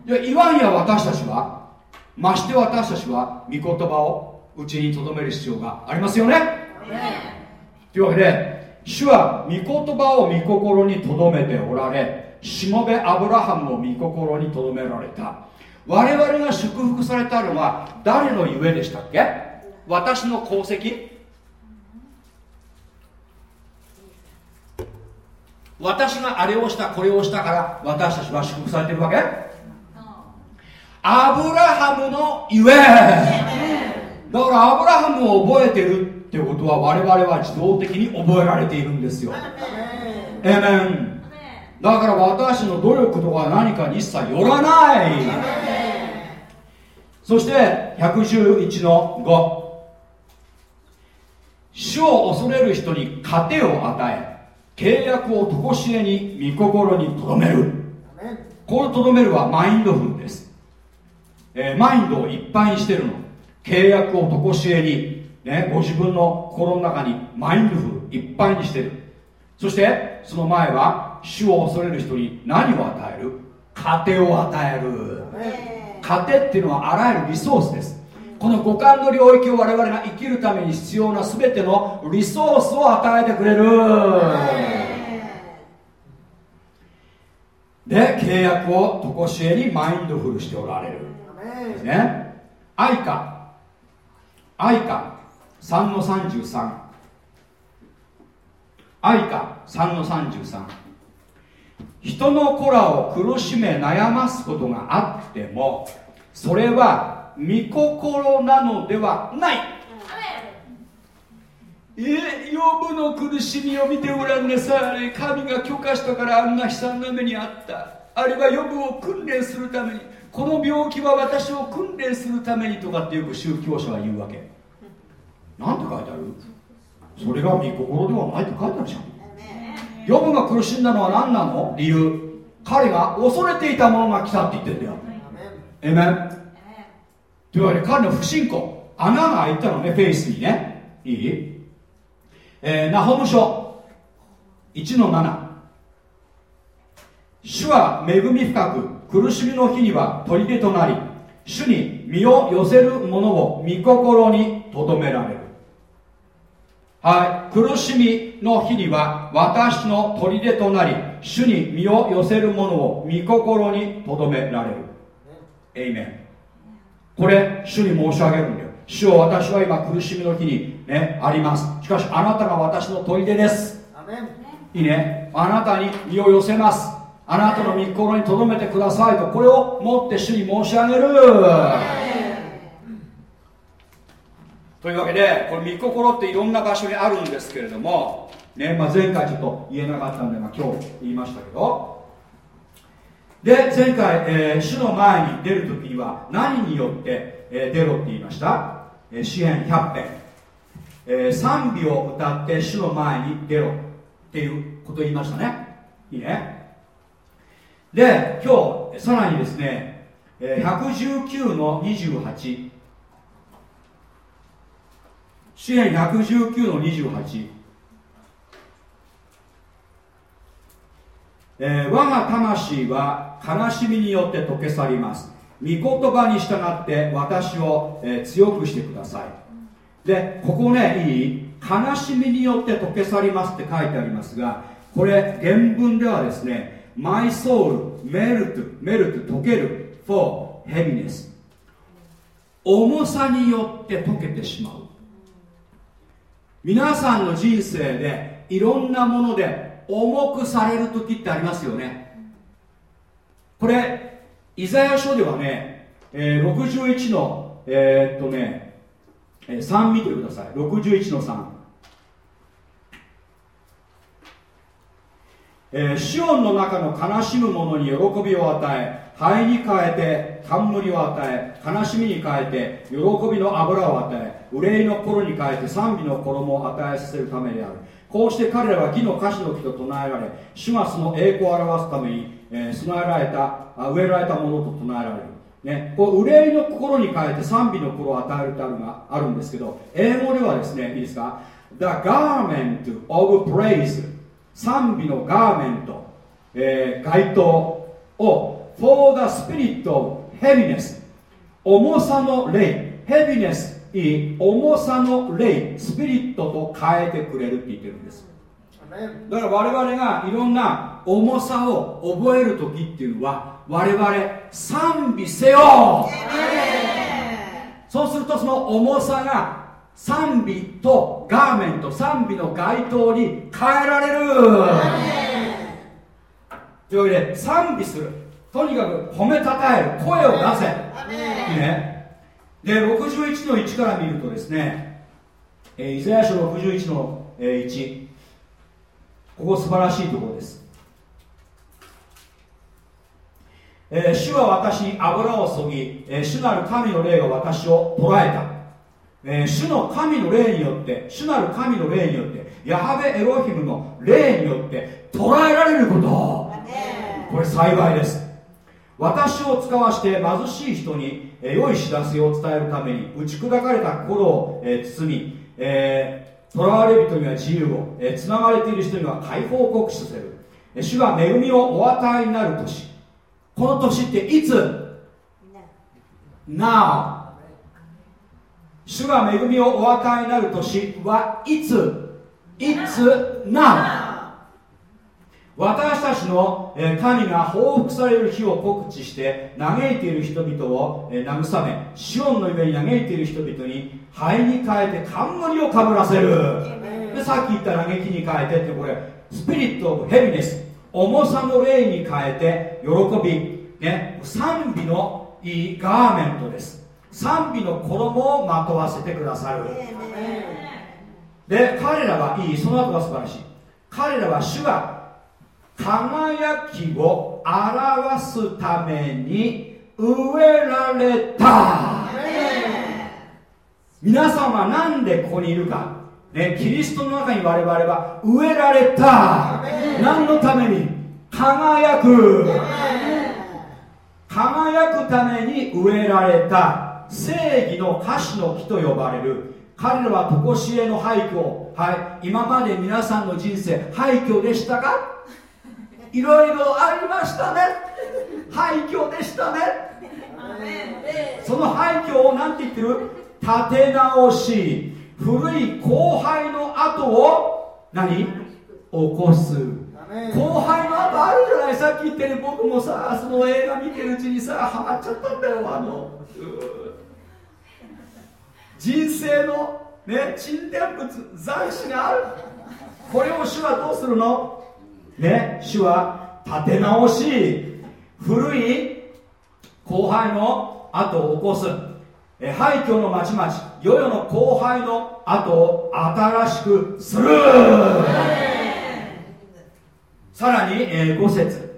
いや言わんや私たちはまして私たちは御言葉をうちにとどめる必要がありますよね。というわけで主は御言葉を御心にとどめておられしもべアブラハムを御心にとどめられた。我々が祝福されたのは誰のゆえでしたっけ？私の功績。私があれをしたこれをしたから私たちは祝福されてるわけ？アブラハムのゆえ。だからアブラハムを覚えてるってことは我々は自動的に覚えられているんですよ。エメンだから私の努力とか何かに一切よらない。そして111の5主を恐れる人に糧を与え契約を常しえに御心にとどめる。このとどめるはマインドフルです、えー、マインドをいっぱいにしてるの。契約をとこしえに、ね、ご自分の心の中にマインドフルいっぱいにしてる。そしてその前は主を恐れる人に何を与える？糧を与える。糧っていうのはあらゆるリソースです。この五感の領域を我々が生きるために必要な全てのリソースを与えてくれる。で契約をとこしえにマインドフルしておられる。ですね愛か愛か3の33愛か3の33人の子らを苦しめ悩ますことがあってもそれは御心なのではない。えヨブの苦しみを見てごらんなさい神が許可したからあんな悲惨な目にあった。あるいはヨブを訓練するために。この病気は私を訓練するためにとかってよく宗教者は言うわけ。なんて書いてある？それが御心ではないって書いてあるじゃん。ヨブが苦しんだのは何なの？理由。彼が恐れていたものが来たって言ってんだよ。えめんというわけで彼の不信仰。穴が開いたのねフェイスにね。いい？えー、ナホム書1の7主は恵み深く苦しみの日には砦となり主に身を寄せる者を御心にとどめられるはい苦しみの日には私の砦となり主に身を寄せる者を御心にとどめられる。エイメンこれ主に申し上げるんだよ。主を私は今苦しみの日にねあります。しかしあなたが私の砦です。いいね。あなたに身を寄せます。あなたの御心にとどめてくださいとこれを持って主に申し上げるというわけでこれ御心っていろんな場所にあるんですけれども、ねまあ、前回ちょっと言えなかったんで、まあ、今日言いましたけど。で前回、えー、主の前に出るときには何によって、えー、出ろって言いました、えー、詩篇100編、えー、賛美を歌って主の前に出ろっていうこと言いましたね。いいね。で今日さらにですね119の28支援119の28えー、我が魂は悲しみによって溶け去ります。御言葉に従って私を、えー、強くしてください。でここねいい？悲しみによって溶け去りますって書いてありますがこれ原文ではですね My soul melt melt 溶ける。for heaviness 重さによって溶けてしまう。皆さんの人生でいろんなもので重くされる時ってありますよね。これイザヤ書ではね、えー、61のえー、っとね、えー、3見てください。61の3えー、シオンの中の悲しむ者に喜びを与え灰に変えて冠を与え悲しみに変えて喜びの油を与え憂いの心に変えて賛美の衣を与えさせるためである。こうして彼らは義の歌詞の木と唱えられ主がその栄光を表すために、えー、備えられた植えられたものと唱えられる。ね、こう憂いの心に変えて賛美の心を与えるってあるがあるんですけど英語ではですねいいですか？The garment of praise 賛美のガーメント、えー、街灯を for the spirit of heaviness 重さの霊。heaviness いい重さの霊スピリットと変えてくれるって言ってるんです。だから我々がいろんな重さを覚える時っていうのは我々賛美せよ。そうするとその重さが賛美とガーメント賛美の街灯に変えられる。というわけで賛美する。とにかく褒めたたえる。声を出せ、ね、で61の1から見るとですね、えー、イザヤ書61の、えー、1ここ素晴らしいところです、えー、主は私に油を注ぎ、えー、主なる神の霊が私を捉えた、えー、主の神の霊によって主なる神の霊によってヤハベエロヒムの霊によって捉えられること。これ幸いです私を使わして貧しい人に、えー、良い知らせを伝えるために打ち砕かれた心を、えー、包み、えー、囚われ人には自由を、えー、つながれている人には解放を告知させる、えー、主が恵みをお与えになる年。この年っていつ ?Now 主が恵みをお与えになる年はいつ？いつ？Now 私たちの神が報復される日を告知して嘆いている人々を慰めシオンの上に嘆いている人々に灰に変えて冠をかぶらせる。でさっき言った嘆きに変えてってこれスピリット・オブ・ヘビネス重さの霊に変えて喜び、ね、賛美のいいガーメントです。賛美の衣をまとわせてくださる。で彼らはいいその後が素晴らしい。彼らは主が輝きを表すために植えられた。皆さんは何でここにいるか、ね、キリストの中に我々は植えられた。何のために？輝く。輝くために植えられた。正義の歌詞の木と呼ばれる。彼らは常しえの廃墟。はい。今まで皆さんの人生廃墟でしたか？いろいろありましたね。廃墟でしたね。その廃墟を何て言ってる？立て直し。古い後輩の後を何？起こす。後輩の後あるじゃない？さっき言ってる。僕もさその映画見てるうちにさハマっちゃったんだよあの。人生のね沈殿物残死がある。これを主はどうするの？ね主は立て直し古い後輩の後を起こす。え廃墟の町々世々の後輩の後を新しくする。さらに、えー、5節。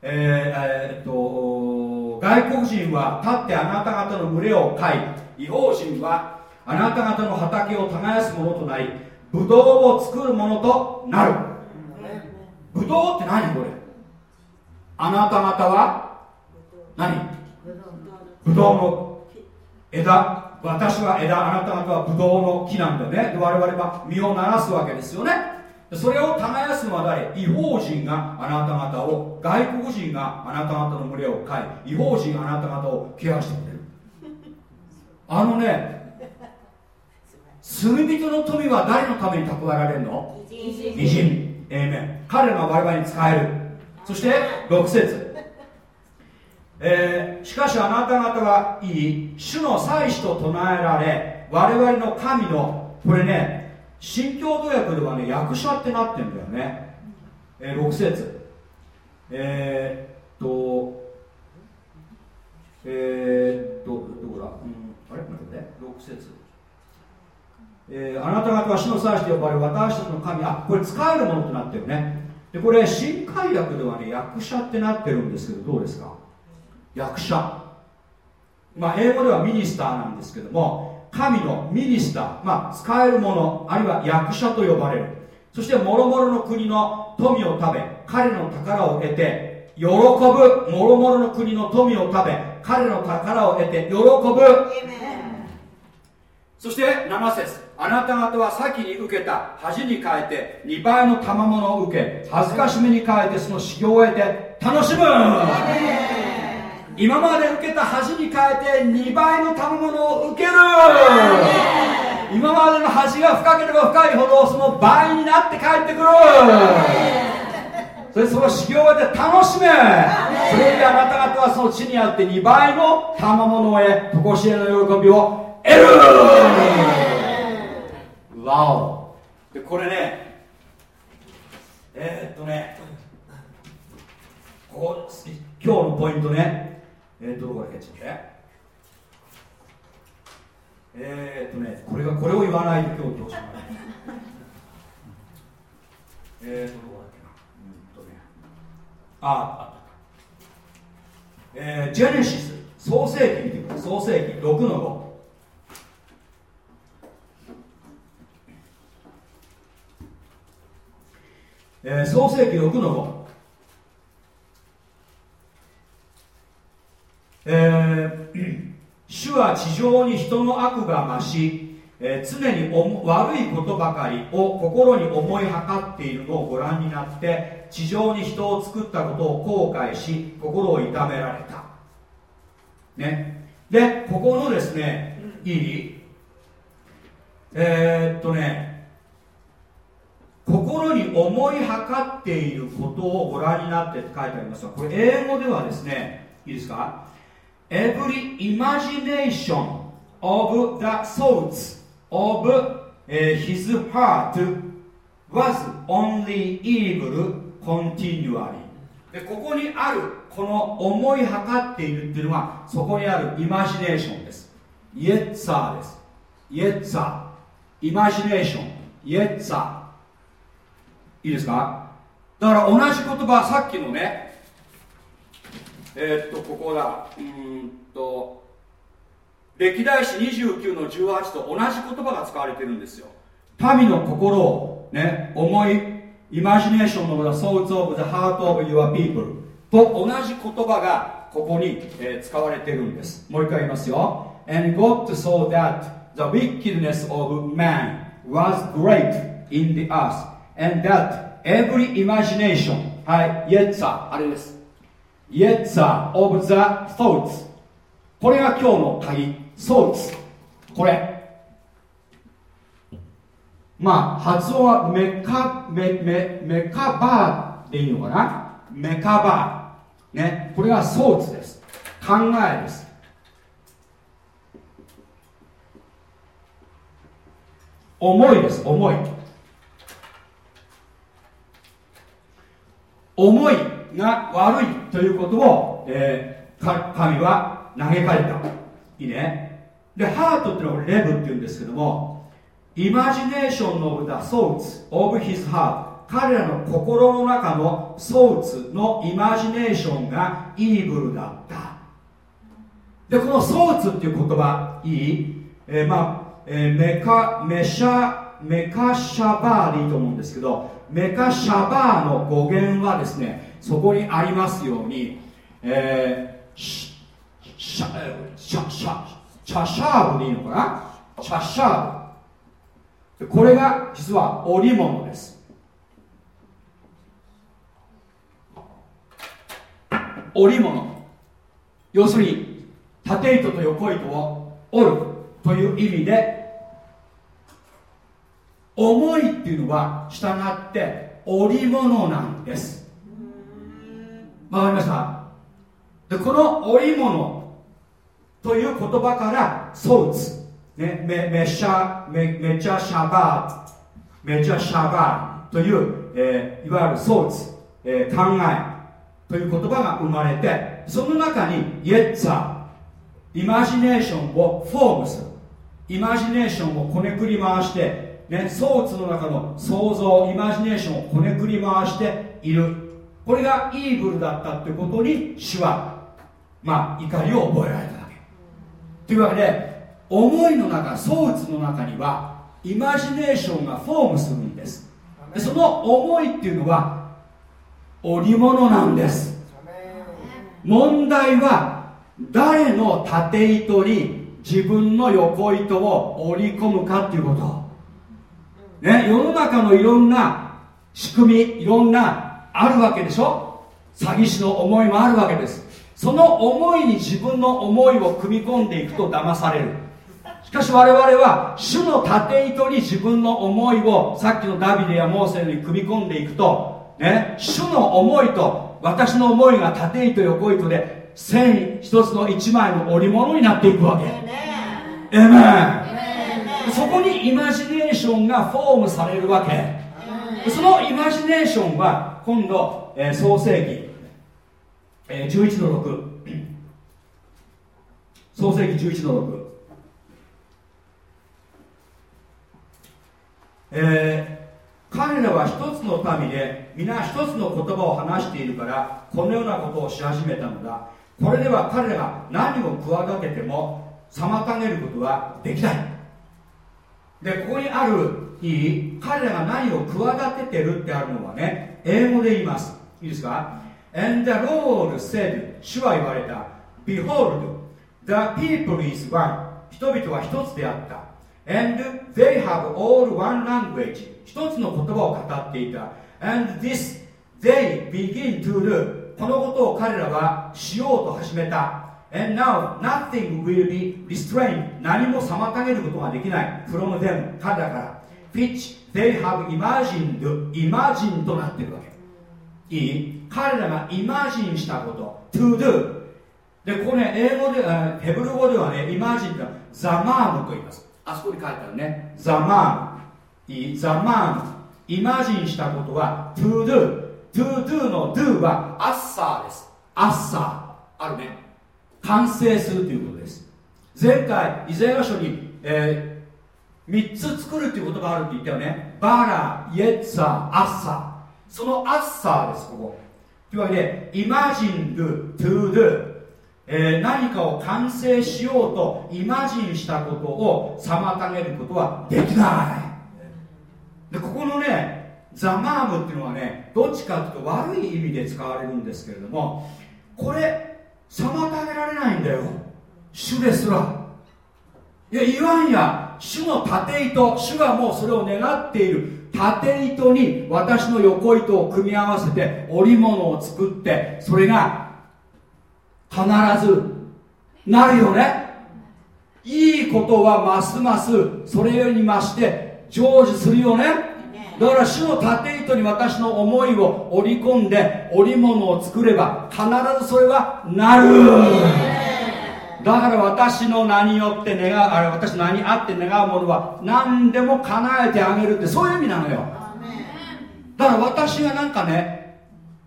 えー、えー、っと外国人は立ってあなた方の群れを飼い違法人はあなた方の畑を耕すものとなりブドウを作るものとなる。ブドウって何これ？あなた方は？何？ブドウの枝。私は枝あなた方はブドウの木なんだよね。で我々は実をならすわけですよね。それを耕すのは誰？違法人があなた方を外国人があなた方の群れを飼い違法人があなた方をケアしてくれる。あのね 罪人の富は誰のために蓄えられるの？偉人エーメン彼らが我々に使える。そして6節。えー、しかしあなた方はいい。主の祭司と唱えられ我々の神のこれね新共同訳ではね役者ってなってんだよね、えー、6節。えー、っとえー、っとどこだ、うん、あれ？待って6節。えー、あなた方は死の祭司と呼ばれ私たちの神あこれ使えるものとなってるね。でこれ新海訳ではね役者ってなってるんですけどどうですか？役者。まあ英語ではミニスターなんですけども神のミニスター、まあ、使えるものあるいは役者と呼ばれる。そして諸々の国の富を食べ彼の宝を得て喜ぶ諸々の国の富を食べ彼の宝を得て喜ぶ。そして7節あなた方は先に受けた恥に変えて2倍の賜物を受け恥ずかしめに変えてその修行を得て楽しむ。今まで受けた恥に変えて2倍の賜物を受ける。今までの恥が深ければ深いほどその倍になって帰ってくる。それその修行を得て楽しめ。それであなた方はその地にあって2倍の賜物を得とこしえの喜びを得るわお。でこれねえー、っとねここ今日のポイントねえー、っとどこだっけちょっとねえー、っとねこれがこれを言わないと今日どうしようもな。いえー、っとどこだっけな。うんとね。ああったえー、ジェネシス創世記見てください。創世記6の5えー、創世記6の5えー、主は地上に人の悪が増し、えー、常に悪いことばかりを心に思いはかっているのをご覧になって地上に人を作ったことを後悔し心を痛められた、ね、でここのですねいいえー、っとね心に思いはかっていることをご覧になってって書いてありますがこれ英語ではですねいいですか？Every imagination of the thoughts of、his heart was only evil continually. でここにあるこの思いはかっているっていうのはそこにあるイマジネーションです。イエッツァーです。イエッツァー。イマジネーションイエッツァー。いいですか？だから同じ言葉さっきのねえーっとここだ。うんと歴代史29の18と同じ言葉が使われてるんですよ。民の心をね思いイマジネーション of the thoughts of the heart of your people と同じ言葉がここに、えー使われてるんです。もう一回言いますよ。And God saw that the wickedness of man was great in the earth. And that every imagination はいイエッツァあれです。イエッツァ of the thoughts これが今日の鍵。thoughts これ。まあ発音はメカメメメカバーでいいのかな？メカバー。ね。これが thoughts です。考えです。思いです。思い。思いが悪いということを、えー神は嘆かれた。いいね。でハートっていうのはレブっていうんですけどもイマジネーション of the thoughts of his heart 彼らの心の中の thoughts のイマジネーションがイーブルだった。でこの thoughts っていう言葉いい、えーまあ、えーメカメシャメカシャバーでいいと思うんですけどメカシャバーの語源はですねそこにありますように、えーシシャシャシャチャシャーブでいいのかな？チャシャーブ。これが実は織物です。織物。要するに縦糸と横糸を織るという意味で思いっていうのは従って織物なんです。わかりました？でこの織物という言葉からソーツ、ね、メメシャメメチャシャバーメチャシャバーという、えーいわゆるソーツ、えー考えという言葉が生まれてその中にイエッツァイマジネーションをフォームする。イマジネーションをこねくり回して、ね、ソーツの中の想像イマジネーションをこねくり回している。これがイーブルだったということに主はまあ怒りを覚えられただけ。というわけで思いの中ソーツの中にはイマジネーションがフォームするんです。でその思いっていうのは織物なんです。問題は誰の縦糸に自分の横糸を織り込むかっていうこと。ね世の中のいろんな仕組みいろんなあるわけでしょ？詐欺師の思いもあるわけです。その思いに自分の思いを組み込んでいくと騙される。しかし我々は主の縦糸に自分の思いをさっきのダビデやモーセに組み込んでいくと、ね、主の思いと私の思いが縦糸横糸で繊維一つの一枚の織物になっていくわけ。エメンそこにイマジネーションがフォームされるわけ。そのイマジネーションは今度、えー創世記、えー11の6 創世記11の6えー彼らは一つの民で皆一つの言葉を話しているからこのようなことをし始めたのだ。これでは彼らが何を企てても妨げることはできないでここにあるいい彼らが何を企ててるってあるのはね英語で言いますいいですか And the Lord said 主は言われた Behold the people is one 人々は一つであった and they have all one language 一つの言葉を語っていた and this they begin to do このことを彼らはしようと始めた And now nothing will be restrained 何も妨げることができない。From them 彼らから。Which they have imagined imagined となってるわけ。いい？彼らがイマジンしたこと。To do でここね英語でヘブル語ではねイマジンってザマームと言います。あそこに書いてあるね。ザマーム。いい？ザマーム。イマジンしたことは to do to do の do はアッサーです。アッサー。あるね。完成するということです。前回イザヤ書に、えー、3つ作るっていうことがあるって言ったよね。バライエッツァアッサ。そのアッサーですここ。というわけで imagine to do え、何かを完成しようとイマジンしたことを妨げることはできない。でここのねザマームっていうのはねどっちかっていうと悪い意味で使われるんですけれどもこれ妨げられないんだよ。主ですら。いや言わんや。主の縦糸。主がもうそれを願っている。縦糸に私の横糸を組み合わせて織物を作ってそれが必ずなるよね。いいことはますますそれより増して成就するよね。だから主の縦糸に私の思いを織り込んで織物を作れば必ずそれはなる。だから私の名によって願うあれ私の名にあって願うものは何でも叶えてあげるってそういう意味なのよ。だから私がなんかね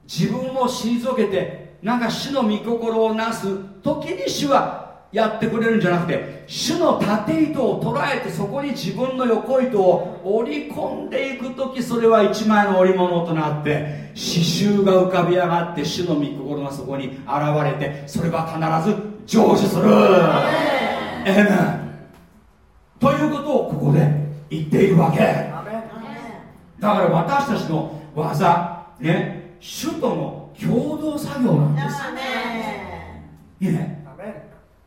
自分を退けてなんか主の御心をなす時に主はやってくれるんじゃなくて主の縦糸を捉えてそこに自分の横糸を織り込んでいく時それは一枚の織物となって刺繍が浮かび上がって主の御心がそこに現れてそれは必ず成就する。ええねということをここで言っているわけ。だから私たちの技ね主との共同作業なんです。いいね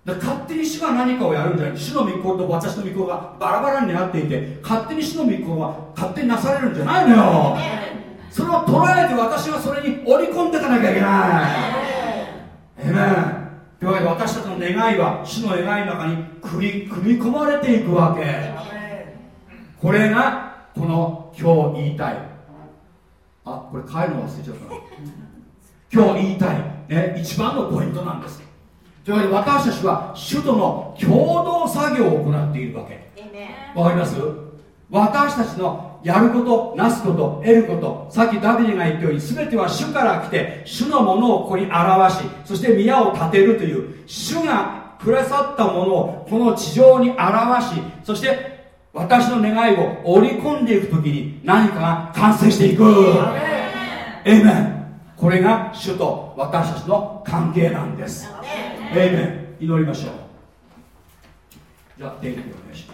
だ勝手に主が何かをやるんじゃない。主の御心と私の御心がバラバラになっていて勝手に主の御心が勝手になされるんじゃないのよ。それを捉えて私はそれに織り込んでいかなきゃいけない。えめというわけで私たちの願いは主の願いの中に組み組み込まれていくわけ。これがこの今日言いたい。あこれ帰るの忘れちゃった。今日言いたい、ね、一番のポイントなんです。というわけで私たちは首都の共同作業を行っているわけ。わかります？私たちのやることなすこと得ることさっきダビデが言ったように全ては主から来て主のものをここに表しそして宮を建てるという主がくださったものをこの地上に表しそして私の願いを織り込んでいく時に何かが完成していく。エイメンこれが主と私たちの関係なんですエイメン祈りましょう。じゃあ天気お願いします。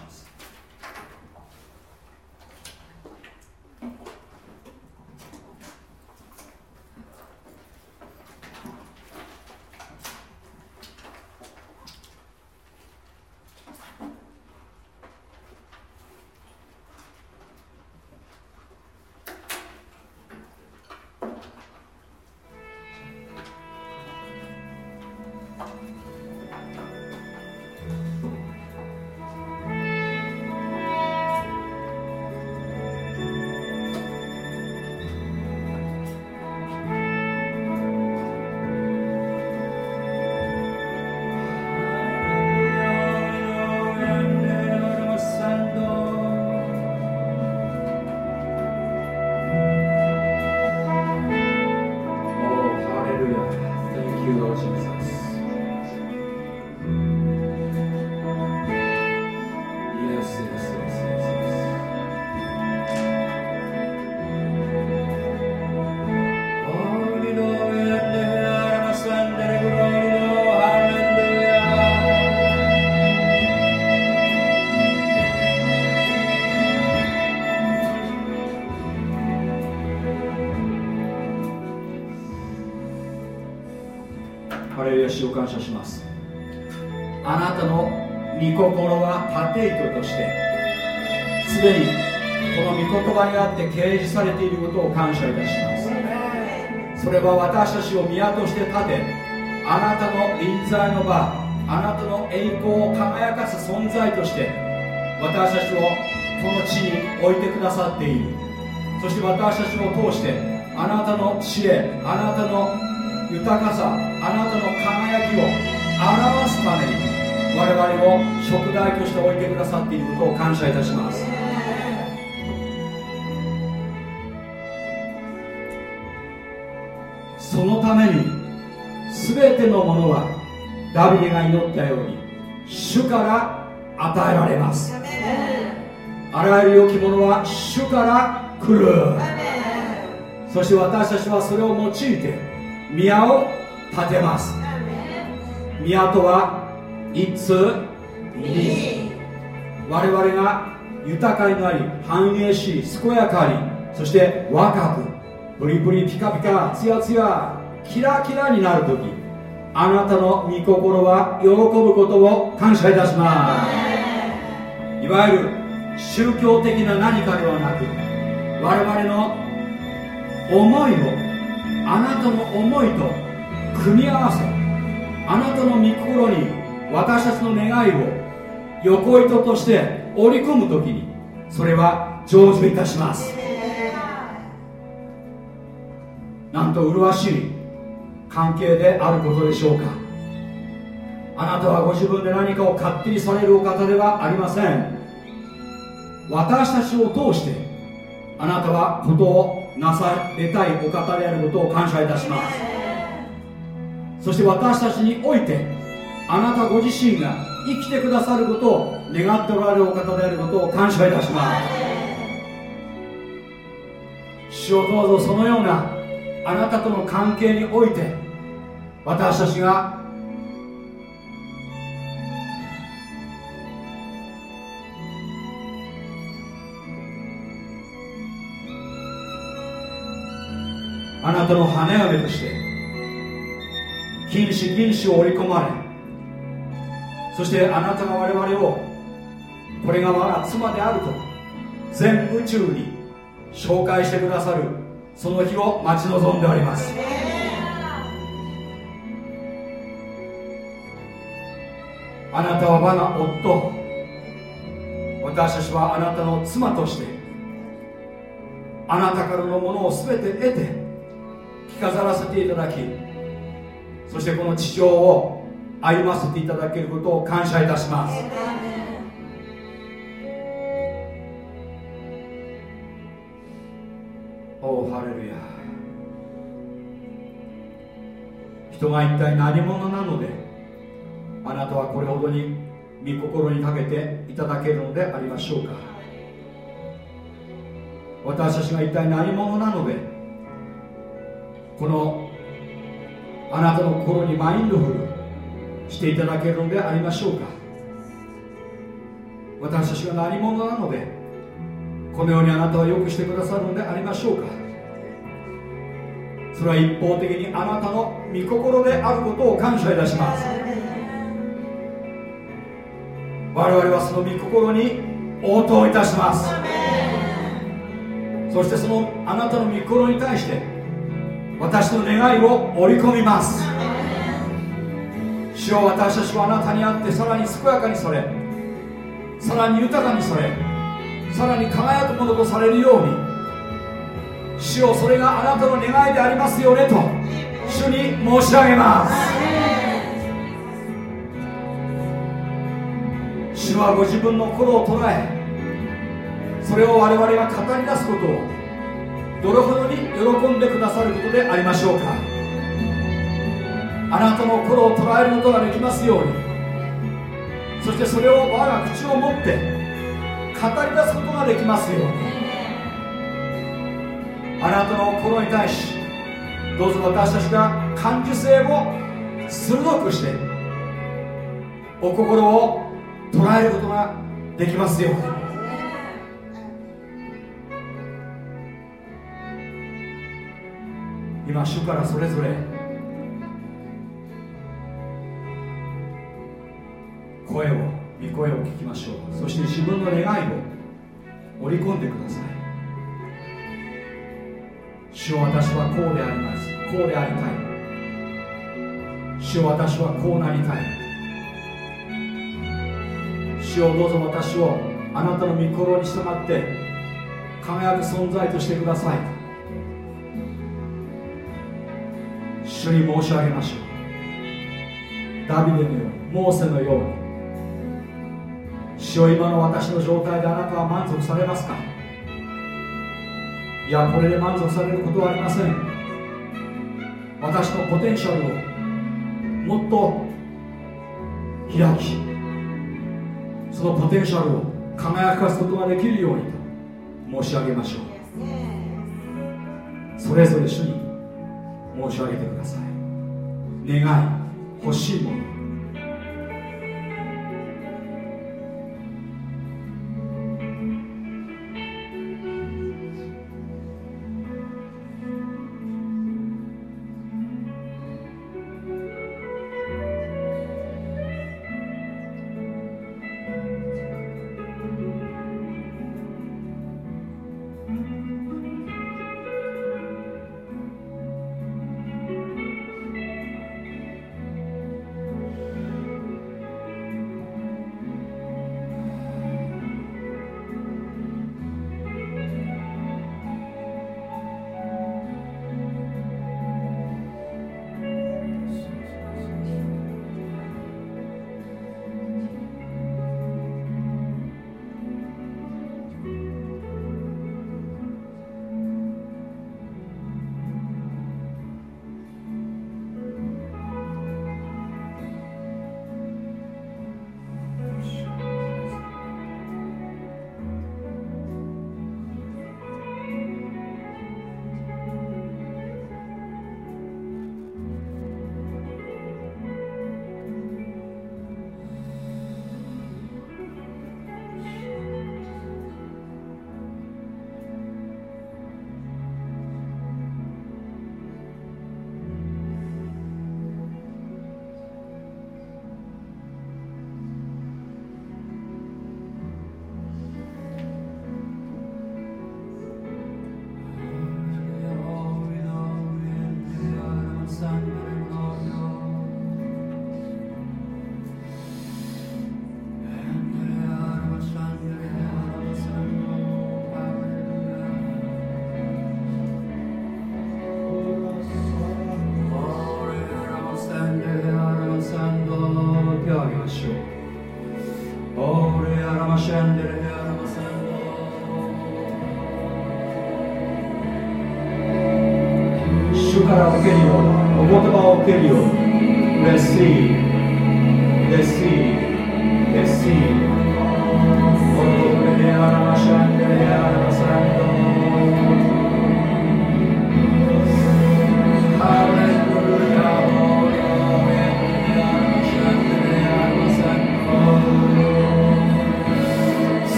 謝いたします。それは私たちを宮として立てあなたの臨在の場あなたの栄光を輝かす存在として私たちをこの地に置いてくださっている。そして私たちを通してあなたの知恵あなたの豊かさあなたの輝きを表すために我々を食材として置いてくださっていることを感謝いたします。そのために全てのものはダビデが祈ったように主から与えられます。あらゆる良きものは主から来る。そして私たちはそれを用いて宮を建てます。宮とは一通二我々が豊かになり繁栄し健やかにそして若くプリプリピカピカツヤツヤキラキラになるときあなたの御心は喜ぶことを感謝いたします。いわゆる宗教的な何かではなく我々の思いをあなたの思いと組み合わせあなたの御心に私たちの願いを横糸として織り込む時にそれは成就いたします。なんと麗しい関係であることでしょうか。あなたはご自分で何かを勝手にされるお方ではありません。私たちを通してあなたはことをなされたいお方であることを感謝いたします。そして私たちにおいてあなたご自身が生きてくださることを願っておられるお方であることを感謝いたします。主をどうぞそのようなあなたとの関係において私たちがあなたの花嫁として金子銀子を織り込まれそしてあなたが我々をこれが我が妻であると全宇宙に紹介してくださるその日を待ち望んでおります。あなたは我が夫。私たちはあなたの妻としてあなたからのものを全て得て着飾らせていただきそしてこの地上を歩ませていただけることを感謝いたします。おおハレルヤ。人が一体何者なのであなたはこれほどに御心にかけていただけるのでありましょうか。私たちが一体何者なのでこのあなたの心にマインドフルしていただけるのでありましょうか。私たちが何者なのでこのようにあなたはよくしてくださるのでありましょうか。それは一方的にあなたの御心であることを感謝いたします。我々はその御心に応答いたします。そしてそのあなたの御心に対して私の願いを織り込みます。主よ私たちはあなたにあってさらに健やかにされさらに豊かにされさらに輝くものとされるように。主よそれがあなたの願いでありますよねと。主に申し上げます。主はご自分の心を捉えそれを我々が語り出すことをどれほどに喜んでくださることでありましょうか。あなたの心を捉えることができますように。そしてそれを我が口を持ってり出すことができますように。あなたの心に対しどうぞ私たちが感受性を鋭くしてお心を捉えることができますように。今主からそれぞれ声を御声を聞きましょう。そして自分の願いを織り込んでください。主を私はこうであります。こうでありたい。主を私はこうなりたい。主をどうぞ私をあなたの御心に従って輝く存在としてください。主に申し上げましょう。ダビデのようにモーセのように主よ今の私の状態であなたは満足されますかいやこれで満足されることはありません。私のポテンシャルをもっと開きそのポテンシャルを輝かすことができるようにと申し上げましょう。それぞれ主に申し上げてください。願い欲しいもの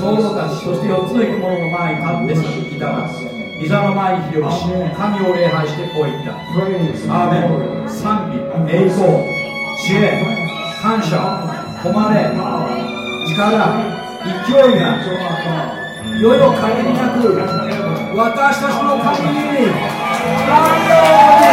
長老たちそして4つの生き物の前に立っていたが御座の前にひれ伏し神を礼拝してこう言った。アーメン賛美栄光知恵感謝誉れ力勢いが世よ限りなく私たちの神に。束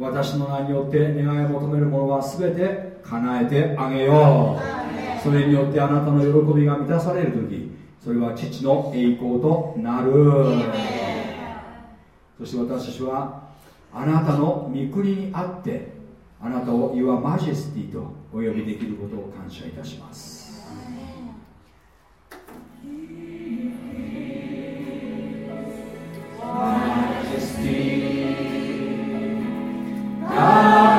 私の名によって願いを求めるものは全て叶えてあげよう。それによってあなたの喜びが満たされる時それは父の栄光となる。そして私たちはあなたの御国にあってあなたをいわマジェスティとお呼びできることを感謝いたします。マジェスティ。Amen.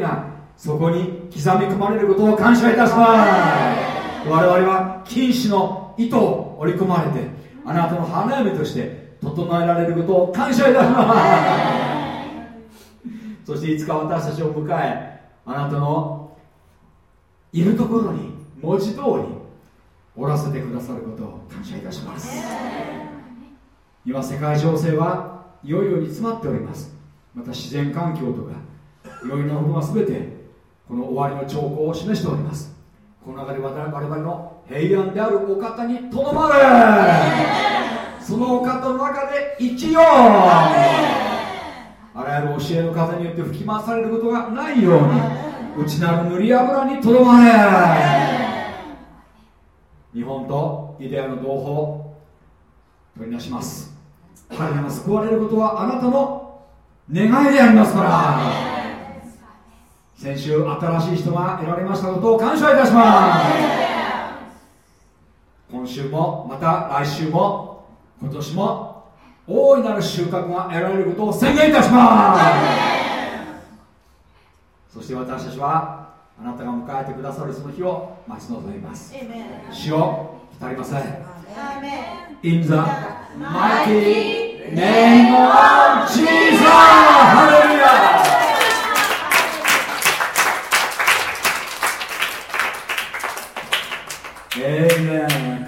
がそこに刻み込まれることを感謝いたします。我々は金糸の糸を織り込まれてあなたの花嫁として整えられることを感謝いたします。そしていつか私たちを迎えあなたのいるところに文字通りおらせてくださることを感謝いたします。今世界情勢はいよいよ煮詰まっております。また自然環境とかいろいろなことが全てこの終わりの兆候を示しております。この中で我々の平安であるお方にとどまれ。そのお方の中で一応あらゆる教えの風によって吹き回されることがないように内なる塗り油にとどまれ。日本とイデアの同胞取り出します。彼らが救われることはあなたの願いでありますから。先週新しい人が得られましたことを感謝いたします。今週もまた来週も今年も大いなる収穫が得られることを宣言いたします。そして私たちはあなたが迎えてくださるその日を待ち望みます。主を浸りません In the mighty name of Jesus! ハレ